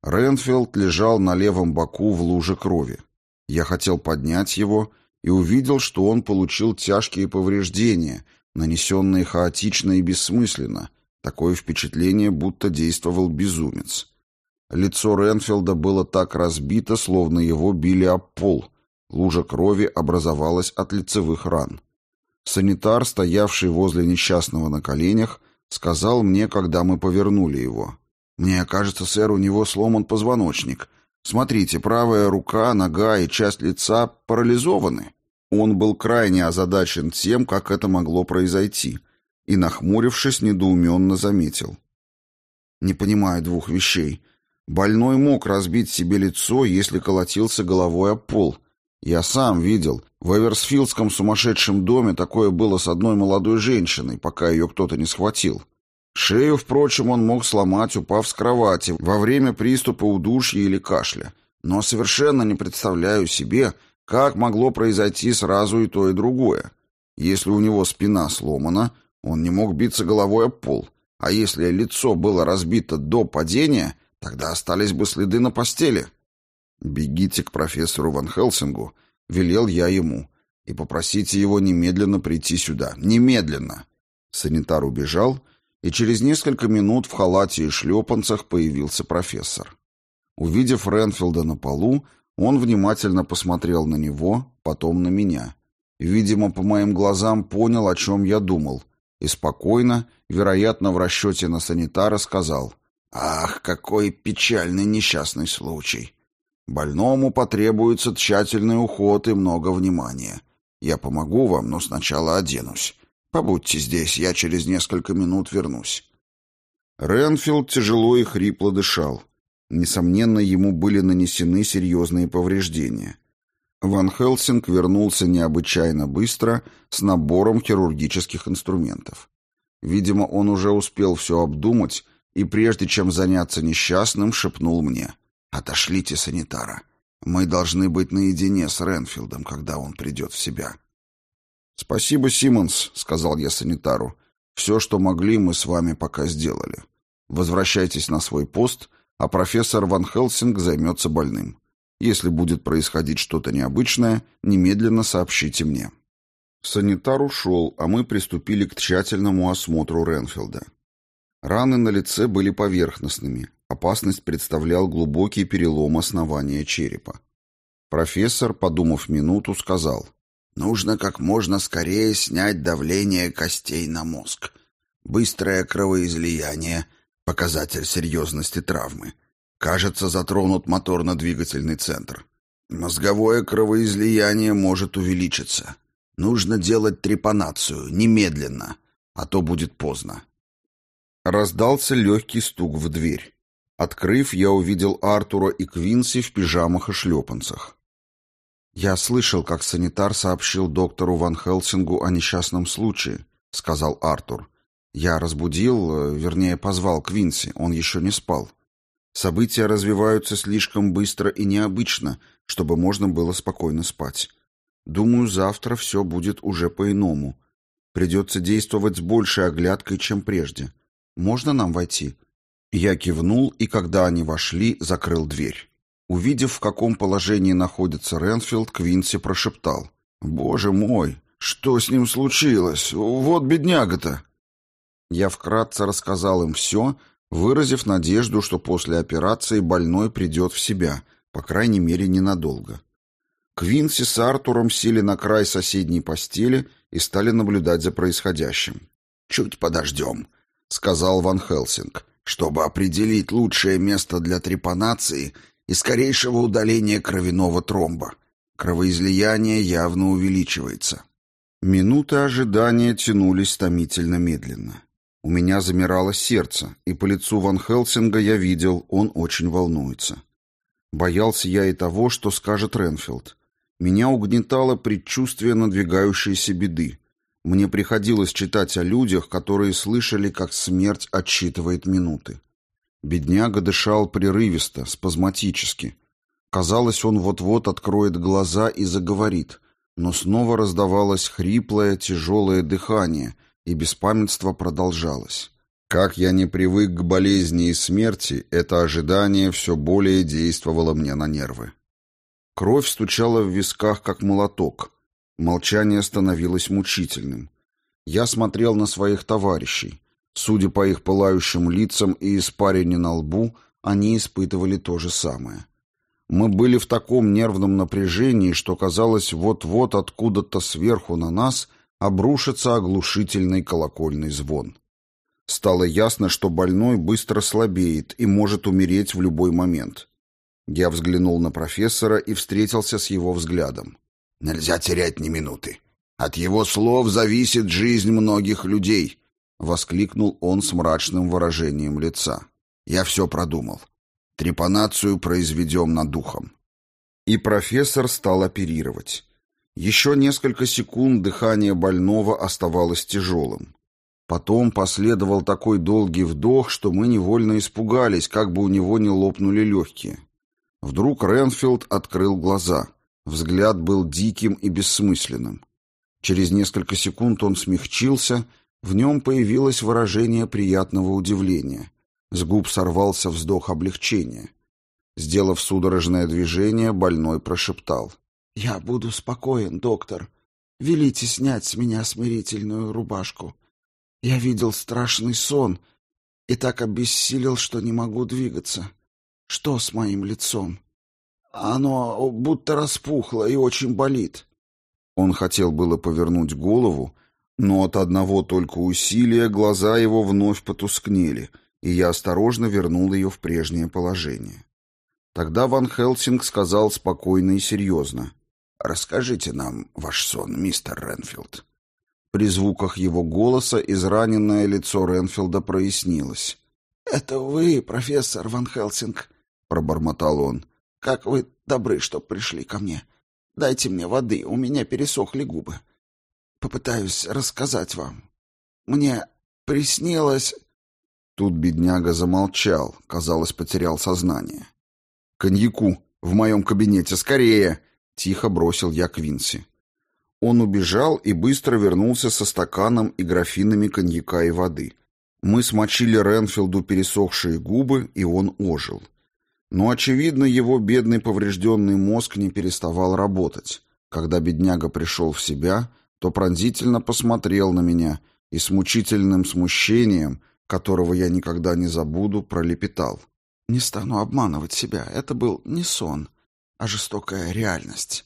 Ренфилд лежал на левом боку в луже крови. Я хотел поднять его и увидел, что он получил тяжкие повреждения, нанесенные хаотично и бессмысленно. Такое впечатление, будто действовал безумец. Лицо Ренфилда было так разбито, словно его били об пол, Лужа крови образовалась от лицевых ран. Санитар, стоявший возле несчастного на коленях, сказал мне, когда мы повернули его. «Мне кажется, сэр, у него сломан позвоночник. Смотрите, правая рука, нога и часть лица парализованы». Он был крайне озадачен тем, как это могло произойти, и, нахмурившись, недоуменно заметил. «Не понимаю двух вещей. Больной мог разбить себе лицо, если колотился головой об пол, я сам видел. В Эверсфилдском сумасшедшем доме такое было с одной молодой женщиной, пока ее кто-то не схватил. Шею, впрочем, он мог сломать, упав с кровати, во время приступа удушья или кашля. Но совершенно не представляю себе, как могло произойти сразу и то, и другое. Если у него спина сломана, он не мог биться головой об пол. А если лицо было разбито до падения, тогда остались бы следы на постели. «Бегите к профессору Ван Хелсингу», — велел я ему, — «и попросите его немедленно прийти сюда. Немедленно!» Санитар убежал, и через несколько минут в халате и шлепанцах появился профессор. Увидев Ренфилда на полу, он внимательно посмотрел на него, потом на меня. Видимо, по моим глазам понял, о чем я думал, и спокойно, вероятно, в расчете на санитара, сказал «Ах, какой печальный несчастный случай! Больному потребуется тщательный уход и много внимания. Я помогу вам, но сначала оденусь. Побудьте здесь, я через несколько минут вернусь». Ренфилд тяжело и хрипло дышал. Несомненно, ему были нанесены серьезные повреждения. Ван Хелсинг вернулся необычайно быстро с набором хирургических инструментов. Видимо, он уже успел все обдумать и прежде чем заняться несчастным, шепнул мне «Отошлите санитара. Мы должны быть наедине с Ренфилдом, когда он придет в себя». «Спасибо, Симмонс», — сказал я санитару. «Все, что могли, мы с вами пока сделали. Возвращайтесь на свой пост, а профессор Ван Хелсинг займется больным. Если будет происходить что-то необычное, немедленно сообщите мне». Санитар ушел, а мы приступили к тщательному осмотру Ренфилда. Раны на лице были поверхностными. Опасность представлял глубокий перелом основания черепа. Профессор, подумав минуту, сказал, «Нужно как можно скорее снять давление костей на мозг. Быстрое кровоизлияние — показатель серьезности травмы. Кажется, затронут моторно-двигательный центр. Мозговое кровоизлияние может увеличиться. Нужно делать трепанацию, немедленно, а то будет поздно. Раздался легкий стук в дверь. Открыв, я увидел Артура и Квинси в пижамах и шлепанцах. «Я слышал, как санитар сообщил доктору Ван Хелсингу о несчастном случае», — сказал Артур. «Я разбудил, э, вернее, позвал Квинси, он еще не спал. События развиваются слишком быстро и необычно, чтобы можно было спокойно спать. Думаю, завтра все будет уже по-иному. Придется действовать с большей оглядкой, чем прежде». Можно нам войти?» Я кивнул, и когда они вошли, закрыл дверь. Увидев, в каком положении находится Ренфилд, Квинси прошептал. «Боже мой, что с ним случилось? Вот бедняга-то!» Я вкратце рассказал им все, выразив надежду, что после операции больной придет в себя, по крайней мере, ненадолго. Квинси с Артуром сели на край соседней постели и стали наблюдать за происходящим. «Чуть подождем», — сказал Ван Хелсинг, чтобы определить лучшее место для трепанации и скорейшего удаления кровяного тромба. Кровоизлияние явно увеличивается. Минуты ожидания тянулись томительно медленно. У меня замирало сердце, и по лицу Ван Хелсинга я видел, он очень волнуется. Боялся я и того, что скажет Ренфилд. Меня угнетало предчувствие надвигающейся беды. Мне приходилось читать о людях, которые слышали, как смерть отсчитывает минуты. Бедняга дышал прерывисто, спазматически. Казалось, он вот-вот откроет глаза и заговорит, но снова раздавалось хриплое, тяжелое дыхание, и беспамятство продолжалось. Как я не привык к болезни и смерти, это ожидание все более действовало мне на нервы. Кровь стучала в висках, как молоток — Молчание становилось мучительным. Я смотрел на своих товарищей. Судя по их пылающим лицам и испарине на лбу, они испытывали то же самое. Мы были в таком нервном напряжении, что казалось, вот-вот откуда-то сверху на нас обрушится оглушительный колокольный звон. Стало ясно, что больной быстро слабеет и может умереть в любой момент. Я взглянул на профессора и встретился с его взглядом. Нельзя терять ни минуты. От его слов зависит жизнь многих людей, воскликнул он с мрачным выражением лица. Я все продумал. Трепанацию произведем над духом. И профессор стал оперировать. Еще несколько секунд дыхание больного оставалось тяжелым. Потом последовал такой долгий вдох, что мы невольно испугались, как бы у него не лопнули легкие. Вдруг Ренфилд открыл глаза. Взгляд был диким и бессмысленным. Через несколько секунд он смягчился, в нем появилось выражение приятного удивления. С губ сорвался вздох облегчения. Сделав судорожное движение, больной прошептал. «Я буду спокоен, доктор. Велите снять с меня смирительную рубашку. Я видел страшный сон и так обессилел, что не могу двигаться. Что с моим лицом?» Оно будто распухло и очень болит. Он хотел было повернуть голову, но от одного только усилия глаза его вновь потускнели, и я осторожно вернул ее в прежнее положение. Тогда Ван Хелсинг сказал спокойно и серьезно. «Расскажите нам ваш сон, мистер Ренфилд». При звуках его голоса израненное лицо Ренфилда прояснилось. «Это вы, профессор Ван Хелсинг», — пробормотал он. Как вы добры, что пришли ко мне. Дайте мне воды, у меня пересохли губы. Попытаюсь рассказать вам. Мне приснилось...» Тут бедняга замолчал, казалось, потерял сознание. «Коньяку! В моем кабинете! Скорее!» — тихо бросил я Квинси. Он убежал и быстро вернулся со стаканом и графинами коньяка и воды. Мы смочили Ренфилду пересохшие губы, и он ожил. Но, очевидно, его бедный поврежденный мозг не переставал работать. Когда бедняга пришел в себя, то пронзительно посмотрел на меня и с мучительным смущением, которого я никогда не забуду, пролепетал. «Не стану обманывать себя. Это был не сон, а жестокая реальность».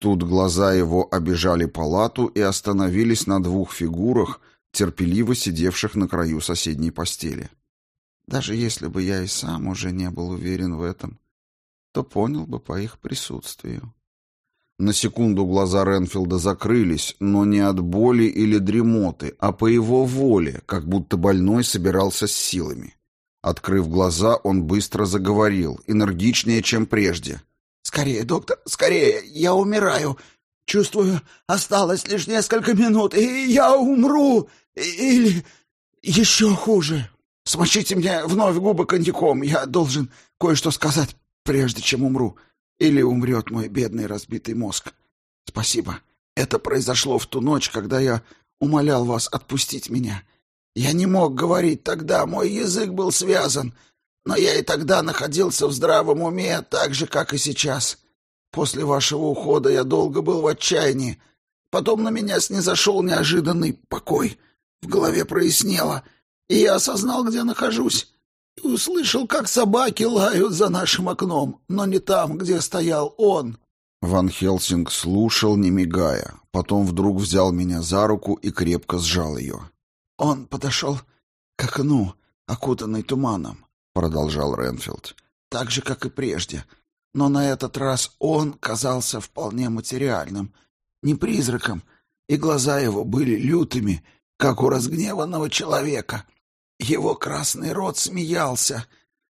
Тут глаза его обежали палату и остановились на двух фигурах, терпеливо сидевших на краю соседней постели. Даже если бы я и сам уже не был уверен в этом, то понял бы по их присутствию. На секунду глаза Ренфилда закрылись, но не от боли или дремоты, а по его воле, как будто больной собирался с силами. Открыв глаза, он быстро заговорил, энергичнее, чем прежде. «Скорее, доктор, скорее! Я умираю! Чувствую, осталось лишь несколько минут, и я умру! Или еще хуже!» Смочите мне вновь губы коньяком. Я должен кое-что сказать, прежде чем умру. Или умрет мой бедный разбитый мозг. Спасибо. Это произошло в ту ночь, когда я умолял вас отпустить меня. Я не мог говорить тогда, мой язык был связан. Но я и тогда находился в здравом уме, так же, как и сейчас. После вашего ухода я долго был в отчаянии. Потом на меня снизошел неожиданный покой. В голове прояснело — и я осознал, где нахожусь, и услышал, как собаки лают за нашим окном, но не там, где стоял он». Ван Хелсинг слушал, не мигая, потом вдруг взял меня за руку и крепко сжал ее. «Он подошел к окну, окутанный туманом», — продолжал Ренфилд, — «так же, как и прежде. Но на этот раз он казался вполне материальным, не призраком, и глаза его были лютыми, как у разгневанного человека. Его красный рот смеялся.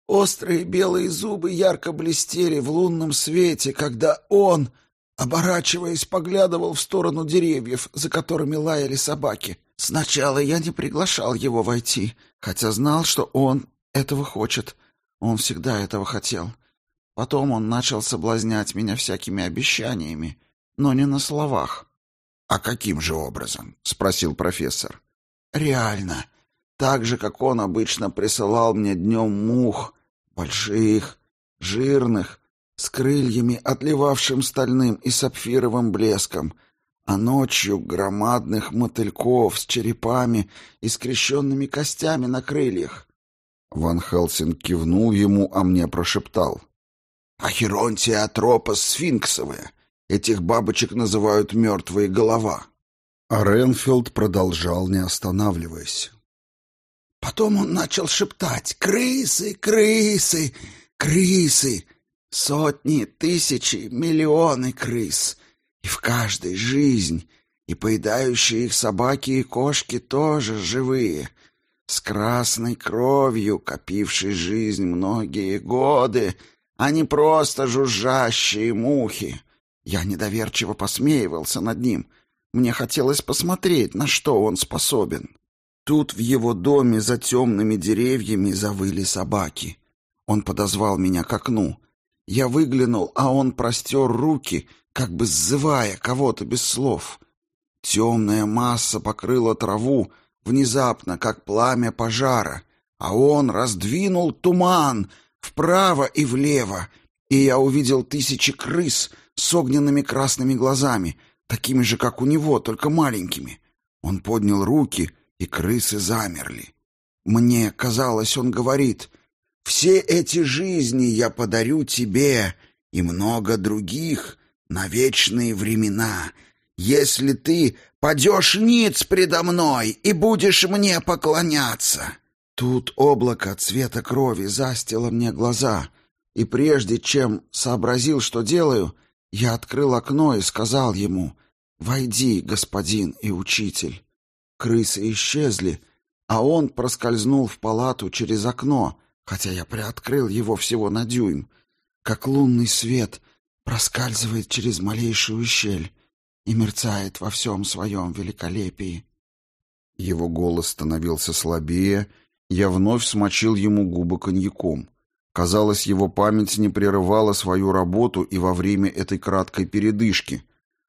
Острые белые зубы ярко блестели в лунном свете, когда он, оборачиваясь, поглядывал в сторону деревьев, за которыми лаяли собаки. Сначала я не приглашал его войти, хотя знал, что он этого хочет. Он всегда этого хотел. Потом он начал соблазнять меня всякими обещаниями, но не на словах. «А каким же образом?» — спросил профессор. «Реально так же, как он обычно присылал мне днем мух, больших, жирных, с крыльями, отливавшим стальным и сапфировым блеском, а ночью громадных мотыльков с черепами и скрещенными костями на крыльях. Ван Хелсинг кивнул ему, а мне прошептал. «Ахеронтия атропа сфинксовая. Этих бабочек называют мертвые голова». А Ренфилд продолжал, не останавливаясь. Потом он начал шептать «Крысы, крысы, крысы!» Сотни, тысячи, миллионы крыс. И в каждой жизнь. И поедающие их собаки и кошки тоже живые. С красной кровью, копившей жизнь многие годы, а не просто жужжащие мухи. Я недоверчиво посмеивался над ним. Мне хотелось посмотреть, на что он способен. Тут в его доме за темными деревьями завыли собаки. Он подозвал меня к окну. Я выглянул, а он простер руки, как бы сзывая кого-то без слов. Темная масса покрыла траву, внезапно, как пламя пожара, а он раздвинул туман вправо и влево, и я увидел тысячи крыс с огненными красными глазами, такими же, как у него, только маленькими. Он поднял руки — и крысы замерли. Мне казалось, он говорит, «Все эти жизни я подарю тебе и много других на вечные времена, если ты падешь ниц предо мной и будешь мне поклоняться». Тут облако цвета крови застило мне глаза, и прежде чем сообразил, что делаю, я открыл окно и сказал ему, «Войди, господин и учитель». Крысы исчезли, а он проскользнул в палату через окно, хотя я приоткрыл его всего на дюйм. Как лунный свет, проскальзывает через малейшую щель и мерцает во всем своем великолепии. Его голос становился слабее, я вновь смочил ему губы коньяком. Казалось, его память не прерывала свою работу и во время этой краткой передышки,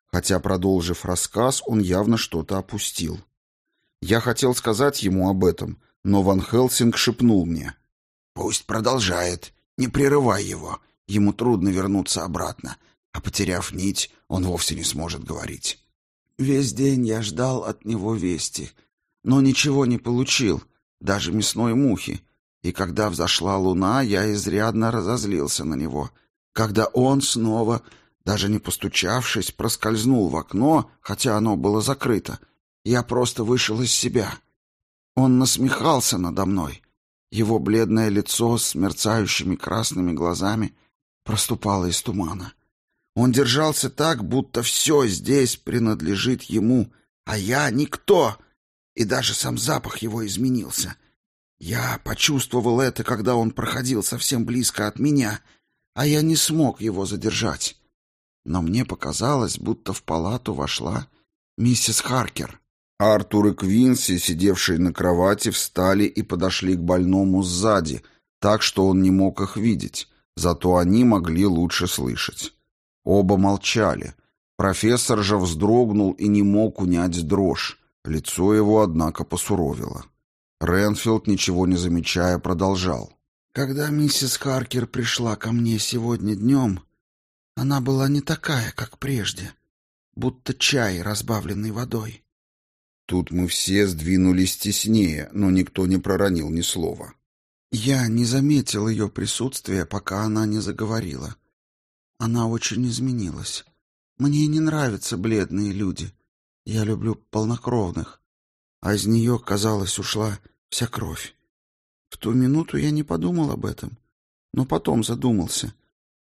хотя, продолжив рассказ, он явно что-то опустил. Я хотел сказать ему об этом, но Ван Хелсинг шепнул мне. «Пусть продолжает, не прерывай его, ему трудно вернуться обратно, а потеряв нить, он вовсе не сможет говорить». Весь день я ждал от него вести, но ничего не получил, даже мясной мухи, и когда взошла луна, я изрядно разозлился на него. Когда он снова, даже не постучавшись, проскользнул в окно, хотя оно было закрыто, я просто вышел из себя. Он насмехался надо мной. Его бледное лицо с мерцающими красными глазами проступало из тумана. Он держался так, будто все здесь принадлежит ему, а я никто, и даже сам запах его изменился. Я почувствовал это, когда он проходил совсем близко от меня, а я не смог его задержать. Но мне показалось, будто в палату вошла миссис Харкер. Артур и Квинси, сидевшие на кровати, встали и подошли к больному сзади, так что он не мог их видеть, зато они могли лучше слышать. Оба молчали. Профессор же вздрогнул и не мог унять дрожь. Лицо его, однако, посуровило. Ренфилд, ничего не замечая, продолжал. «Когда миссис Харкер пришла ко мне сегодня днем, она была не такая, как прежде, будто чай, разбавленный водой». Тут мы все сдвинулись теснее, но никто не проронил ни слова. Я не заметил ее присутствия, пока она не заговорила. Она очень изменилась. Мне не нравятся бледные люди. Я люблю полнокровных. А из нее, казалось, ушла вся кровь. В ту минуту я не подумал об этом, но потом задумался,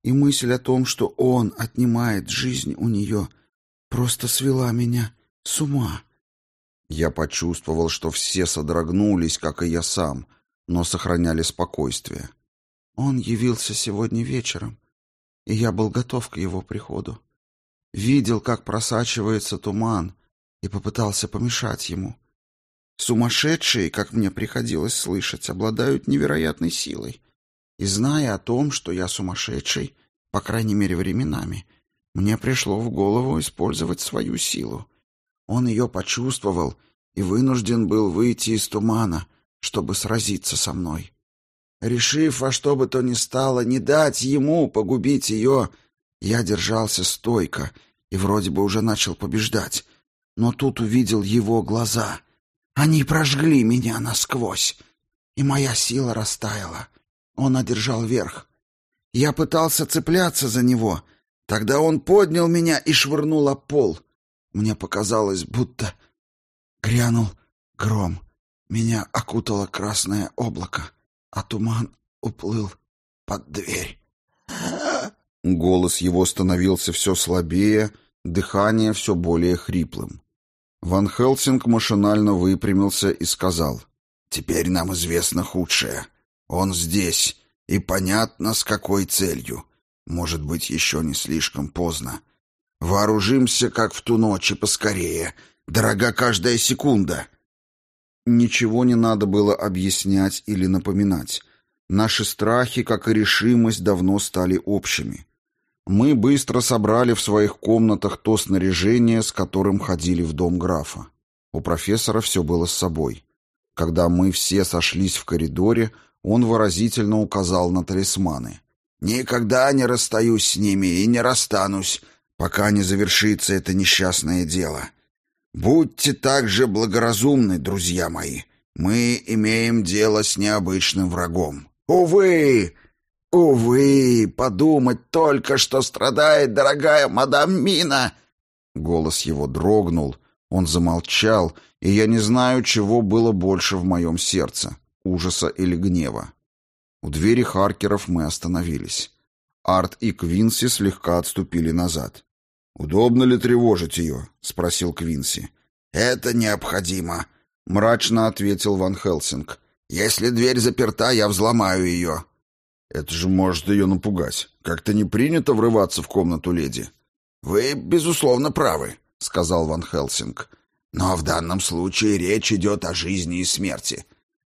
и мысль о том, что он отнимает жизнь у нее, просто свела меня с ума. Я почувствовал, что все содрогнулись, как и я сам, но сохраняли спокойствие. Он явился сегодня вечером, и я был готов к его приходу. Видел, как просачивается туман, и попытался помешать ему. Сумасшедшие, как мне приходилось слышать, обладают невероятной силой. И зная о том, что я сумасшедший, по крайней мере временами, мне пришло в голову использовать свою силу. Он ее почувствовал и вынужден был выйти из тумана, чтобы сразиться со мной. Решив во что бы то ни стало не дать ему погубить ее, я держался стойко и вроде бы уже начал побеждать, но тут увидел его глаза — они прожгли меня насквозь, и моя сила растаяла. Он одержал верх. Я пытался цепляться за него. Тогда он поднял меня и швырнул об пол. Мне показалось, будто грянул гром. Меня окутало красное облако, а туман уплыл под дверь. Голос его становился все слабее, дыхание все более хриплым. Ван Хелсинг машинально выпрямился и сказал, «Теперь нам известно худшее. Он здесь, и понятно, с какой целью. Может быть, еще не слишком поздно. Вооружимся, как в ту ночь, и поскорее. Дорога каждая секунда». Ничего не надо было объяснять или напоминать. Наши страхи, как и решимость, давно стали общими. Мы быстро собрали в своих комнатах то снаряжение, с которым ходили в дом графа. У профессора все было с собой. Когда мы все сошлись в коридоре, он выразительно указал на талисманы. «Никогда не расстаюсь с ними и не расстанусь, пока не завершится это несчастное дело. Будьте также благоразумны, друзья мои. Мы имеем дело с необычным врагом. Увы, «Увы, подумать только, что страдает дорогая мадам Мина!» Голос его дрогнул, он замолчал, и я не знаю, чего было больше в моем сердце — ужаса или гнева. У двери Харкеров мы остановились. Арт и Квинси слегка отступили назад. «Удобно ли тревожить ее?» — спросил Квинси. «Это необходимо», — мрачно ответил Ван Хелсинг. «Если дверь заперта, я взломаю ее». Это же может ее напугать. Как-то не принято врываться в комнату леди. Вы, безусловно, правы, сказал Ван Хелсинг. Но в данном случае речь идет о жизни и смерти.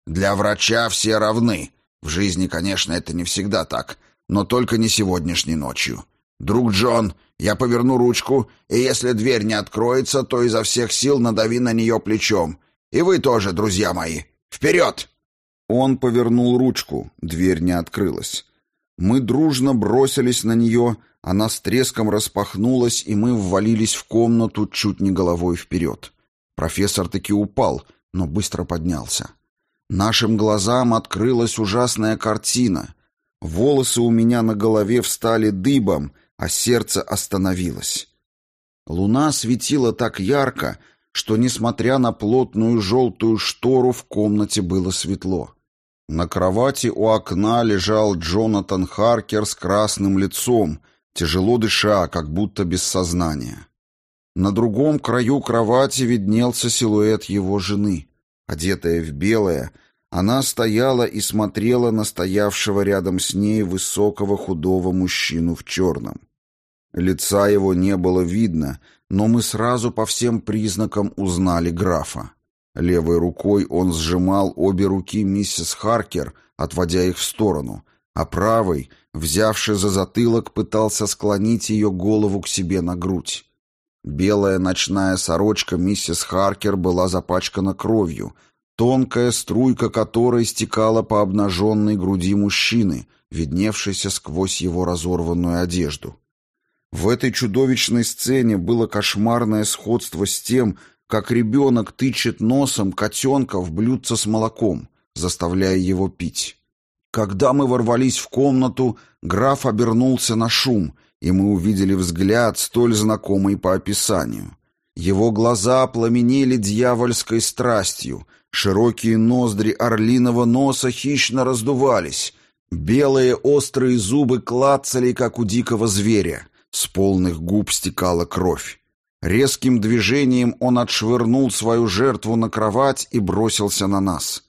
Для врача все равны. В жизни, конечно, это не всегда так, но только не сегодняшней ночью. Друг Джон, я поверну ручку, и если дверь не откроется, то изо всех сил надави на нее плечом. И вы тоже, друзья мои. Вперед!» Он повернул ручку, дверь не открылась. Мы дружно бросились на нее, она с треском распахнулась, и мы ввалились в комнату чуть не головой вперед. Профессор таки упал, но быстро поднялся. Нашим глазам открылась ужасная картина. Волосы у меня на голове встали дыбом, а сердце остановилось. Луна светила так ярко, что, несмотря на плотную желтую штору, в комнате было светло. На кровати у окна лежал Джонатан Харкер с красным лицом, тяжело дыша, как будто без сознания. На другом краю кровати виднелся силуэт его жены. Одетая в белое, она стояла и смотрела на стоявшего рядом с ней высокого худого мужчину в черном. Лица его не было видно, но мы сразу по всем признакам узнали графа. Левой рукой он сжимал обе руки миссис Харкер, отводя их в сторону, а правой, взявший за затылок, пытался склонить ее голову к себе на грудь. Белая ночная сорочка миссис Харкер была запачкана кровью, тонкая струйка которой стекала по обнаженной груди мужчины, видневшейся сквозь его разорванную одежду. В этой чудовищной сцене было кошмарное сходство с тем, как ребенок тычет носом котенка в блюдце с молоком, заставляя его пить. Когда мы ворвались в комнату, граф обернулся на шум, и мы увидели взгляд, столь знакомый по описанию. Его глаза пламенели дьявольской страстью, широкие ноздри орлиного носа хищно раздувались, белые острые зубы клацали, как у дикого зверя, с полных губ стекала кровь. Резким движением он отшвырнул свою жертву на кровать и бросился на нас.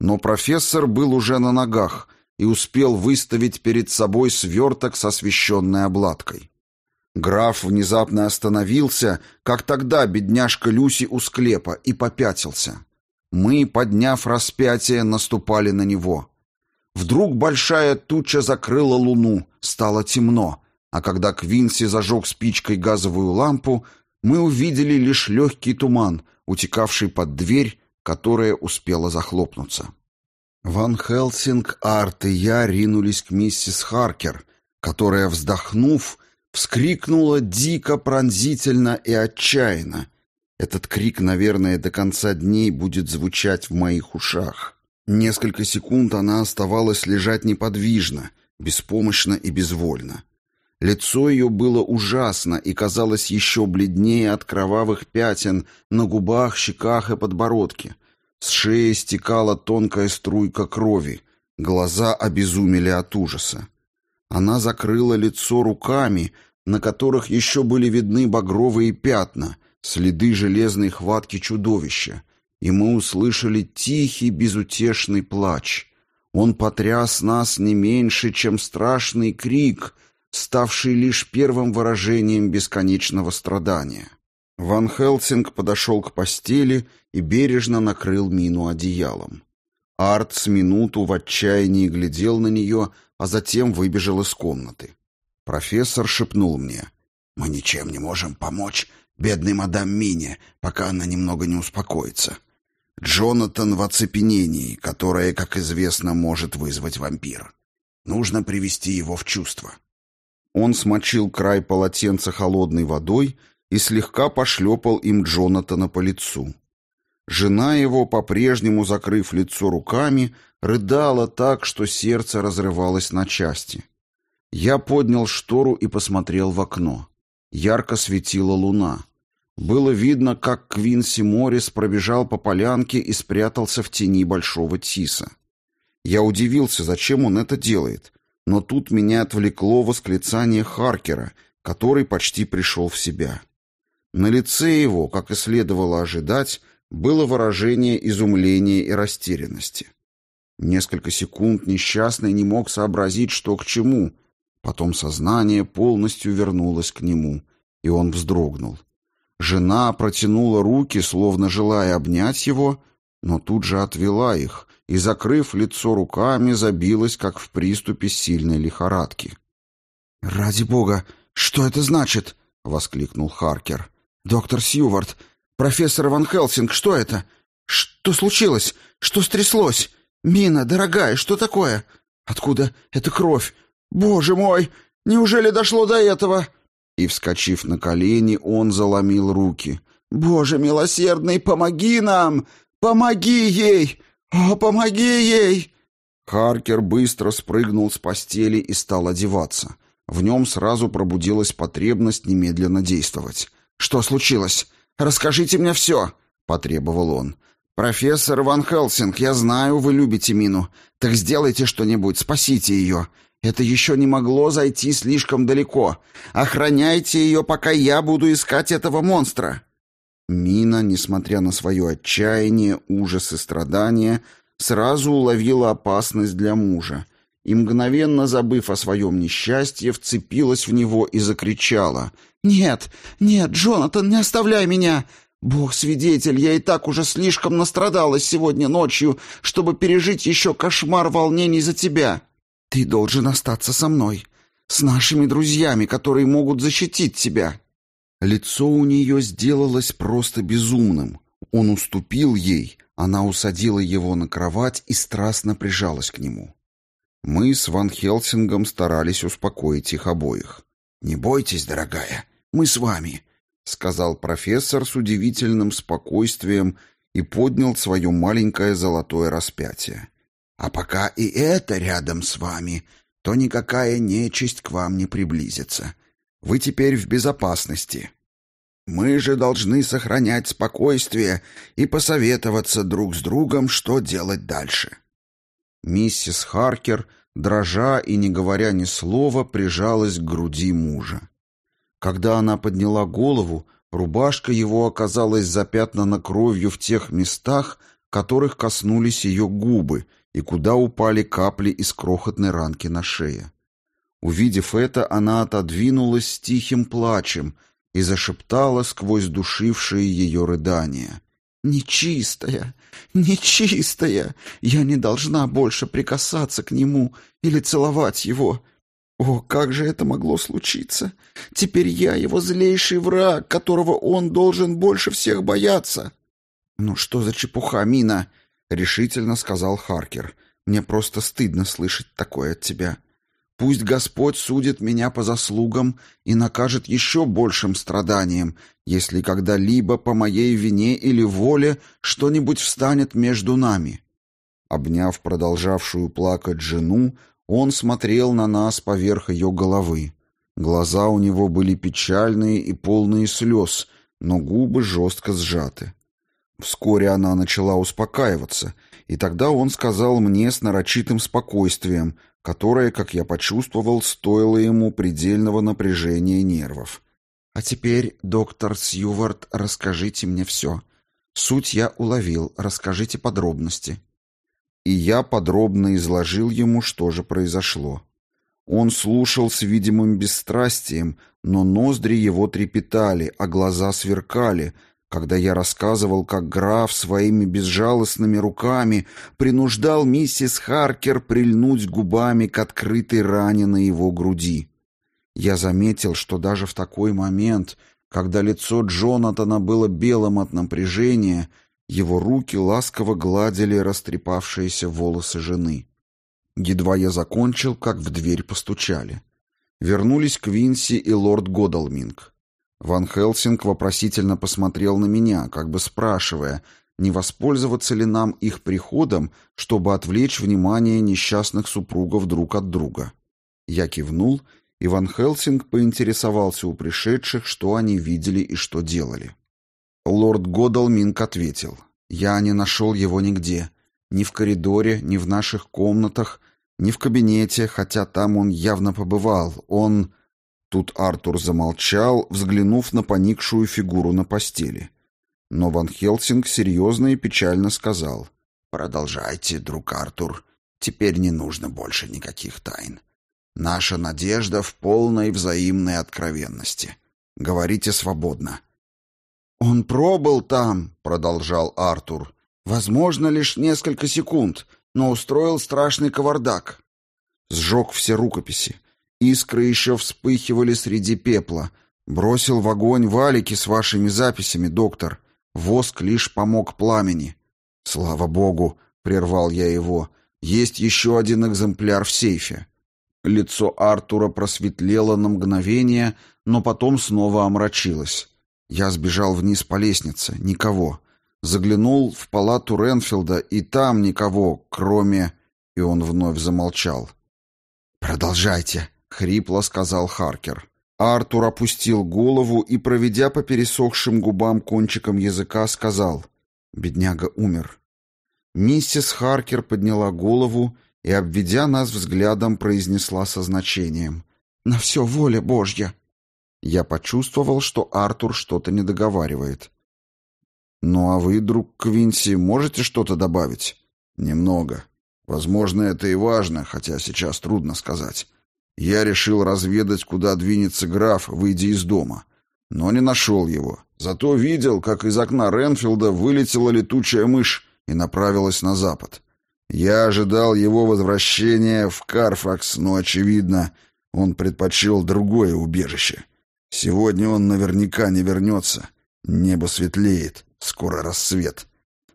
Но профессор был уже на ногах и успел выставить перед собой сверток с освещенной обладкой. Граф внезапно остановился, как тогда бедняжка Люси у склепа, и попятился. Мы, подняв распятие, наступали на него. Вдруг большая туча закрыла луну, стало темно, а когда Квинси зажег спичкой газовую лампу, мы увидели лишь легкий туман, утекавший под дверь, которая успела захлопнуться. Ван Хелсинг, Арт и я ринулись к миссис Харкер, которая, вздохнув, вскрикнула дико, пронзительно и отчаянно. Этот крик, наверное, до конца дней будет звучать в моих ушах. Несколько секунд она оставалась лежать неподвижно, беспомощно и безвольно. Лицо ее было ужасно и казалось еще бледнее от кровавых пятен на губах, щеках и подбородке. С шеи стекала тонкая струйка крови, глаза обезумели от ужаса. Она закрыла лицо руками, на которых еще были видны багровые пятна, следы железной хватки чудовища, и мы услышали тихий, безутешный плач. Он потряс нас не меньше, чем страшный крик — ставший лишь первым выражением бесконечного страдания. Ван Хелсинг подошел к постели и бережно накрыл Мину одеялом. Арт с минуту в отчаянии глядел на нее, а затем выбежал из комнаты. Профессор шепнул мне. «Мы ничем не можем помочь бедной мадам Мине, пока она немного не успокоится. Джонатан в оцепенении, которое, как известно, может вызвать вампир. Нужно привести его в чувство. Он смочил край полотенца холодной водой и слегка пошлепал им Джонатана по лицу. Жена его, по-прежнему закрыв лицо руками, рыдала так, что сердце разрывалось на части. Я поднял штору и посмотрел в окно. Ярко светила луна. Было видно, как Квинси Моррис пробежал по полянке и спрятался в тени большого тиса. Я удивился, зачем он это делает, но тут меня отвлекло восклицание Харкера, который почти пришел в себя. На лице его, как и следовало ожидать, было выражение изумления и растерянности. Несколько секунд несчастный не мог сообразить, что к чему. Потом сознание полностью вернулось к нему, и он вздрогнул. Жена протянула руки, словно желая обнять его, но тут же отвела их и, закрыв лицо руками, забилась, как в приступе сильной лихорадки. «Ради бога, что это значит?» — воскликнул Харкер. «Доктор Сьювард, профессор Ван Хелсинг, что это? Что случилось? Что стряслось? Мина, дорогая, что такое? Откуда эта кровь? Боже мой, неужели дошло до этого?» И, вскочив на колени, он заломил руки. «Боже милосердный, помоги нам! Помоги ей! О, помоги ей!» Харкер быстро спрыгнул с постели и стал одеваться. В нем сразу пробудилась потребность немедленно действовать. «Что случилось? Расскажите мне все!» — потребовал он. «Профессор Ван Хелсинг, я знаю, вы любите Мину. Так сделайте что-нибудь, спасите ее. Это еще не могло зайти слишком далеко. Охраняйте ее, пока я буду искать этого монстра». Мина, несмотря на свое отчаяние, ужас и страдания, сразу уловила опасность для мужа и, мгновенно забыв о своем несчастье, вцепилась в него и закричала. «Нет, нет, Джонатан, не оставляй меня! Бог свидетель, я и так уже слишком настрадалась сегодня ночью, чтобы пережить еще кошмар волнений за тебя. Ты должен остаться со мной, с нашими друзьями, которые могут защитить тебя». Лицо у нее сделалось просто безумным. Он уступил ей, она усадила его на кровать и страстно прижалась к нему. Мы с Ван Хелсингом старались успокоить их обоих. «Не бойтесь, дорогая, мы с вами», — сказал профессор с удивительным спокойствием и поднял свое маленькое золотое распятие. «А пока и это рядом с вами, то никакая нечисть к вам не приблизится. Вы теперь в безопасности. Мы же должны сохранять спокойствие и посоветоваться друг с другом, что делать дальше. Миссис Харкер, дрожа и не говоря ни слова, прижалась к груди мужа. Когда она подняла голову, рубашка его оказалась запятнана кровью в тех местах, которых коснулись ее губы и куда упали капли из крохотной ранки на шее. Увидев это, она отодвинулась с тихим плачем и зашептала сквозь душившие ее рыдания. «Нечистая, нечистая! Я не должна больше прикасаться к нему или целовать его!» О, как же это могло случиться? Теперь я его злейший враг, которого он должен больше всех бояться. Ну что за чепуха, Мина? решительно сказал Харкер. Мне просто стыдно слышать такое от тебя. Пусть Господь судит меня по заслугам и накажет еще большим страданием, если когда-либо по моей вине или воле что-нибудь встанет между нами». Обняв продолжавшую плакать жену, он смотрел на нас поверх ее головы. Глаза у него были печальные и полные слез, но губы жестко сжаты. Вскоре она начала успокаиваться, и тогда он сказал мне с нарочитым спокойствием, которое, как я почувствовал, стоило ему предельного напряжения нервов. «А теперь, доктор Сьювард, расскажите мне все. Суть я уловил, расскажите подробности». И я подробно изложил ему, что же произошло. Он слушал с видимым бесстрастием, но ноздри его трепетали, а глаза сверкали, когда я рассказывал, как граф своими безжалостными руками принуждал миссис Харкер прильнуть губами к открытой ране на его груди. Я заметил, что даже в такой момент, когда лицо Джонатана было белым от напряжения, его руки ласково гладили растрепавшиеся волосы жены. Едва я закончил, как в дверь постучали. Вернулись Квинси и лорд Годалминг. Ван Хелсинг вопросительно посмотрел на меня, как бы спрашивая, не воспользоваться ли нам их приходом, чтобы отвлечь внимание несчастных супругов друг от друга. Я кивнул, и Ван Хелсинг поинтересовался у пришедших, что они видели и что делали. Лорд Годалминг ответил, «Я не нашел его нигде, ни в коридоре, ни в наших комнатах, ни в кабинете, хотя там он явно побывал. Он...» Тут Артур замолчал, взглянув на поникшую фигуру на постели. Но Ван Хелсинг серьезно и печально сказал. «Продолжайте, друг Артур. Теперь не нужно больше никаких тайн. Наша надежда в полной взаимной откровенности. Говорите свободно. «Он пробыл там», — продолжал Артур. «Возможно, лишь несколько секунд, но устроил страшный кавардак». Сжег все рукописи. Искры еще вспыхивали среди пепла. Бросил в огонь валики с вашими записями, доктор. Воск лишь помог пламени. «Слава богу!» — прервал я его. «Есть еще один экземпляр в сейфе». Лицо Артура просветлело на мгновение, но потом снова омрачилось. Я сбежал вниз по лестнице. Никого. Заглянул в палату Ренфилда, и там никого, кроме... И он вновь замолчал. «Продолжайте», — хрипло сказал Харкер. Артур опустил голову и, проведя по пересохшим губам кончиком языка, сказал «Бедняга умер». Миссис Харкер подняла голову и, обведя нас взглядом, произнесла со значением «На все воля Божья». Я почувствовал, что Артур что-то не договаривает. «Ну а вы, друг Квинси, можете что-то добавить?» «Немного. Возможно, это и важно, хотя сейчас трудно сказать. Я решил разведать, куда двинется граф, выйдя из дома. Но не нашел его. Зато видел, как из окна Ренфилда вылетела летучая мышь и направилась на запад. Я ожидал его возвращения в Карфакс, но, очевидно, он предпочел другое убежище — Сегодня он наверняка не вернется. Небо светлеет, скоро рассвет.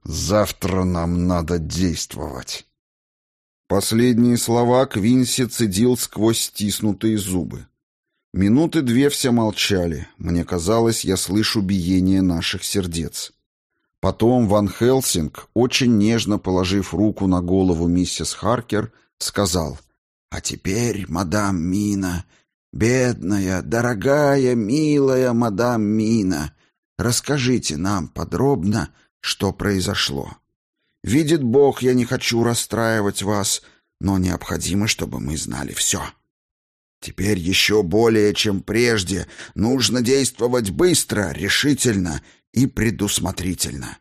Завтра нам надо действовать. Последние слова Квинси цедил сквозь стиснутые зубы. Минуты две все молчали. Мне казалось, я слышу биение наших сердец. Потом Ван Хелсинг, очень нежно положив руку на голову миссис Харкер, сказал, «А теперь, мадам Мина, «Бедная, дорогая, милая мадам Мина, расскажите нам подробно, что произошло. Видит Бог, я не хочу расстраивать вас, но необходимо, чтобы мы знали все. Теперь еще более, чем прежде, нужно действовать быстро, решительно и предусмотрительно.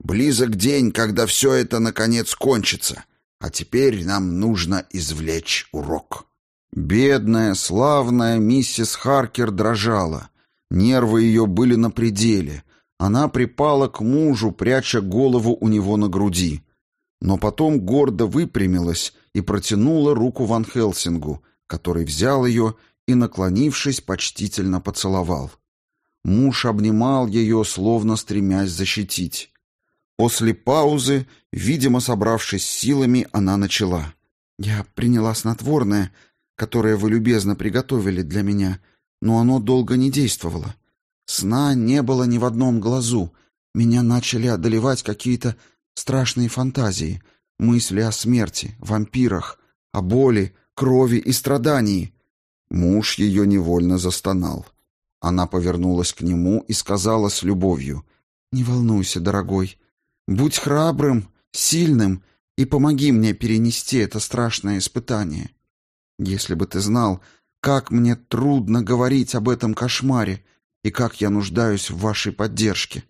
Близок день, когда все это, наконец, кончится, а теперь нам нужно извлечь урок». Бедная, славная миссис Харкер дрожала. Нервы ее были на пределе. Она припала к мужу, пряча голову у него на груди. Но потом гордо выпрямилась и протянула руку Ван Хелсингу, который взял ее и, наклонившись, почтительно поцеловал. Муж обнимал ее, словно стремясь защитить. После паузы, видимо, собравшись силами, она начала. «Я приняла снотворное», которое вы любезно приготовили для меня, но оно долго не действовало. Сна не было ни в одном глазу. Меня начали одолевать какие-то страшные фантазии, мысли о смерти, вампирах, о боли, крови и страдании. Муж ее невольно застонал. Она повернулась к нему и сказала с любовью, «Не волнуйся, дорогой. Будь храбрым, сильным и помоги мне перенести это страшное испытание. Если бы ты знал, как мне трудно говорить об этом кошмаре и как я нуждаюсь в вашей поддержке.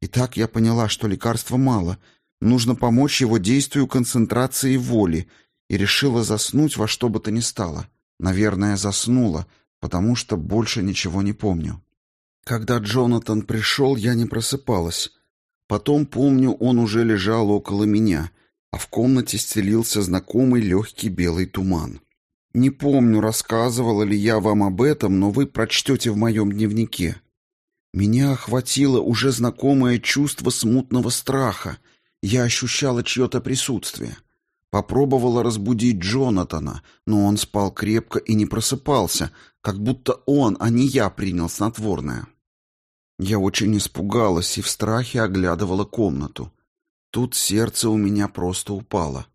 И так я поняла, что лекарства мало, нужно помочь его действию концентрации воли, и решила заснуть во что бы то ни стало. Наверное, заснула, потому что больше ничего не помню. Когда Джонатан пришел, я не просыпалась. Потом, помню, он уже лежал около меня, а в комнате стелился знакомый легкий белый туман. Не помню, рассказывала ли я вам об этом, но вы прочтете в моем дневнике. Меня охватило уже знакомое чувство смутного страха. Я ощущала чье-то присутствие. Попробовала разбудить Джонатана, но он спал крепко и не просыпался, как будто он, а не я, принял снотворное. Я очень испугалась и в страхе оглядывала комнату. Тут сердце у меня просто упало.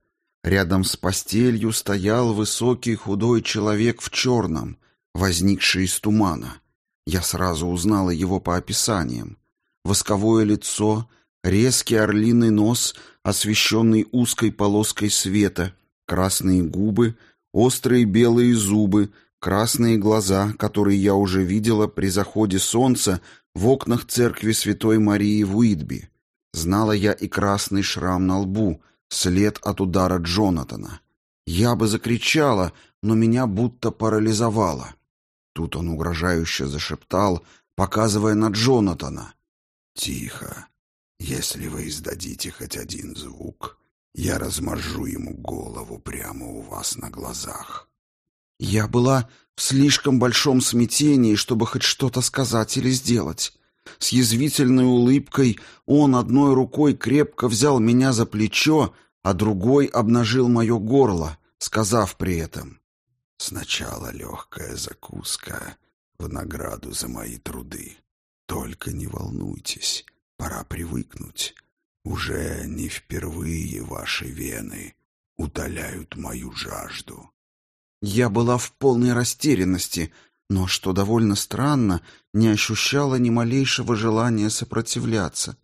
Рядом с постелью стоял высокий худой человек в черном, возникший из тумана. Я сразу узнала его по описаниям. Восковое лицо, резкий орлиный нос, освещенный узкой полоской света, красные губы, острые белые зубы, красные глаза, которые я уже видела при заходе солнца в окнах церкви Святой Марии в Уитби. Знала я и красный шрам на лбу — след от удара Джонатана. Я бы закричала, но меня будто парализовало. Тут он угрожающе зашептал, показывая на Джонатана. «Тихо. Если вы издадите хоть один звук, я размажу ему голову прямо у вас на глазах». Я была в слишком большом смятении, чтобы хоть что-то сказать или сделать. С язвительной улыбкой он одной рукой крепко взял меня за плечо, а другой обнажил мое горло, сказав при этом «Сначала легкая закуска в награду за мои труды. Только не волнуйтесь, пора привыкнуть. Уже не впервые ваши вены утоляют мою жажду». Я была в полной растерянности, но, что довольно странно, не ощущала ни малейшего желания сопротивляться.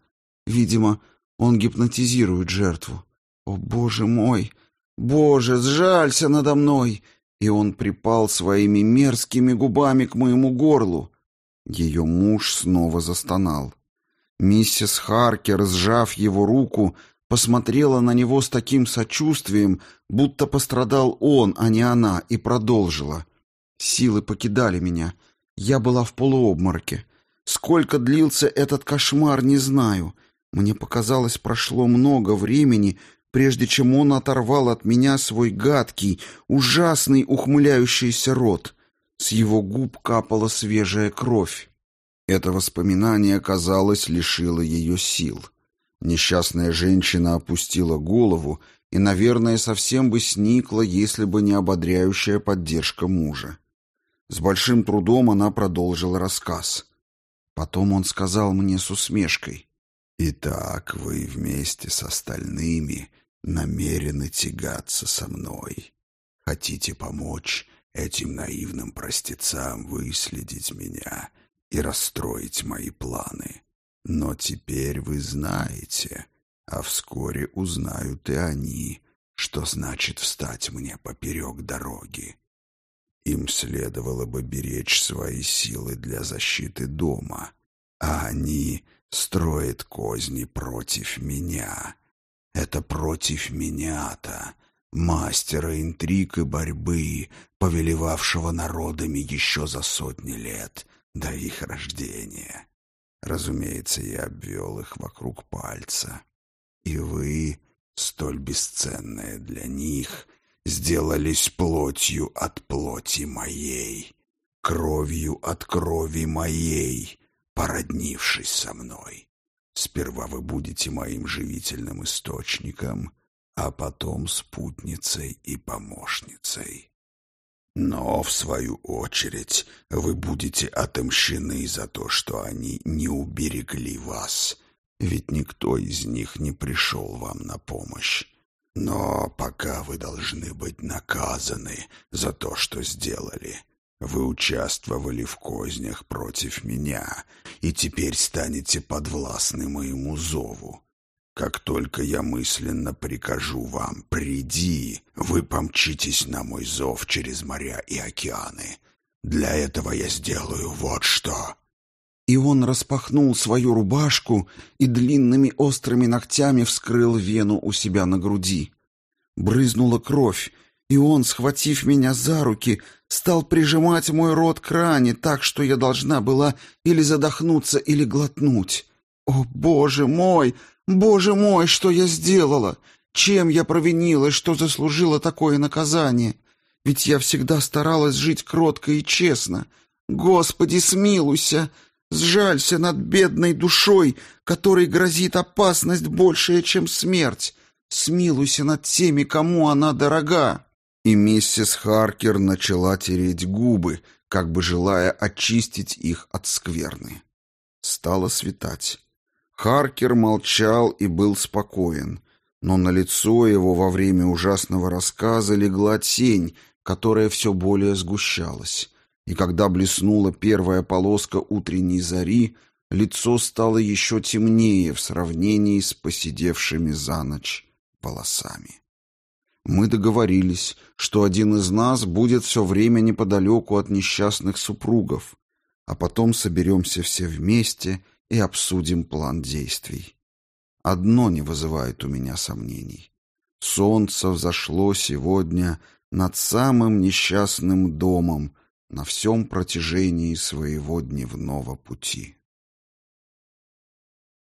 Видимо, он гипнотизирует жертву. «О, Боже мой! Боже, сжалься надо мной!» И он припал своими мерзкими губами к моему горлу. Ее муж снова застонал. Миссис Харкер, сжав его руку, посмотрела на него с таким сочувствием, будто пострадал он, а не она, и продолжила. Силы покидали меня. Я была в полуобмороке. Сколько длился этот кошмар, не знаю. Мне показалось, прошло много времени, прежде чем он оторвал от меня свой гадкий, ужасный ухмыляющийся рот. С его губ капала свежая кровь. Это воспоминание, казалось, лишило ее сил. Несчастная женщина опустила голову и, наверное, совсем бы сникла, если бы не ободряющая поддержка мужа. С большим трудом она продолжила рассказ. Потом он сказал мне с усмешкой. «Итак, вы вместе с остальными намерены тягаться со мной. Хотите помочь этим наивным простецам выследить меня и расстроить мои планы. Но теперь вы знаете, а вскоре узнают и они, что значит встать мне поперек дороги. Им следовало бы беречь свои силы для защиты дома, а они строят козни против меня. Это против меня-то, мастера интриг и борьбы, повелевавшего народами еще за сотни лет до их рождения. Разумеется, я обвел их вокруг пальца. И вы, столь бесценные для них, сделались плотью от плоти моей, кровью от крови моей, породнившись со мной. Сперва вы будете моим живительным источником, а потом спутницей и помощницей. Но, в свою очередь, вы будете отомщены за то, что они не уберегли вас, ведь никто из них не пришел вам на помощь. Но пока вы должны быть наказаны за то, что сделали. Вы участвовали в кознях против меня и теперь станете подвластны моему зову. Как только я мысленно прикажу вам «приди», вы помчитесь на мой зов через моря и океаны. Для этого я сделаю вот что». И он распахнул свою рубашку и длинными острыми ногтями вскрыл вену у себя на груди. Брызнула кровь, и он, схватив меня за руки, стал прижимать мой рот к ране так, что я должна была или задохнуться, или глотнуть. О, боже мой! Боже мой, что я сделала? Чем я провинилась, что заслужила такое наказание? Ведь я всегда старалась жить кротко и честно. Господи, смилуйся! Сжалься над бедной душой, которой грозит опасность большая, чем смерть. Смилуйся над теми, кому она дорога. И миссис Харкер начала тереть губы, как бы желая очистить их от скверны. Стало светать. Харкер молчал и был спокоен, но на лицо его во время ужасного рассказа легла тень, которая все более сгущалась. И когда блеснула первая полоска утренней зари, лицо стало еще темнее в сравнении с поседевшими за ночь волосами. Мы договорились, что один из нас будет все время неподалеку от несчастных супругов, а потом соберемся все вместе и обсудим план действий. Одно не вызывает у меня сомнений. Солнце взошло сегодня над самым несчастным домом на всем протяжении своего дневного пути.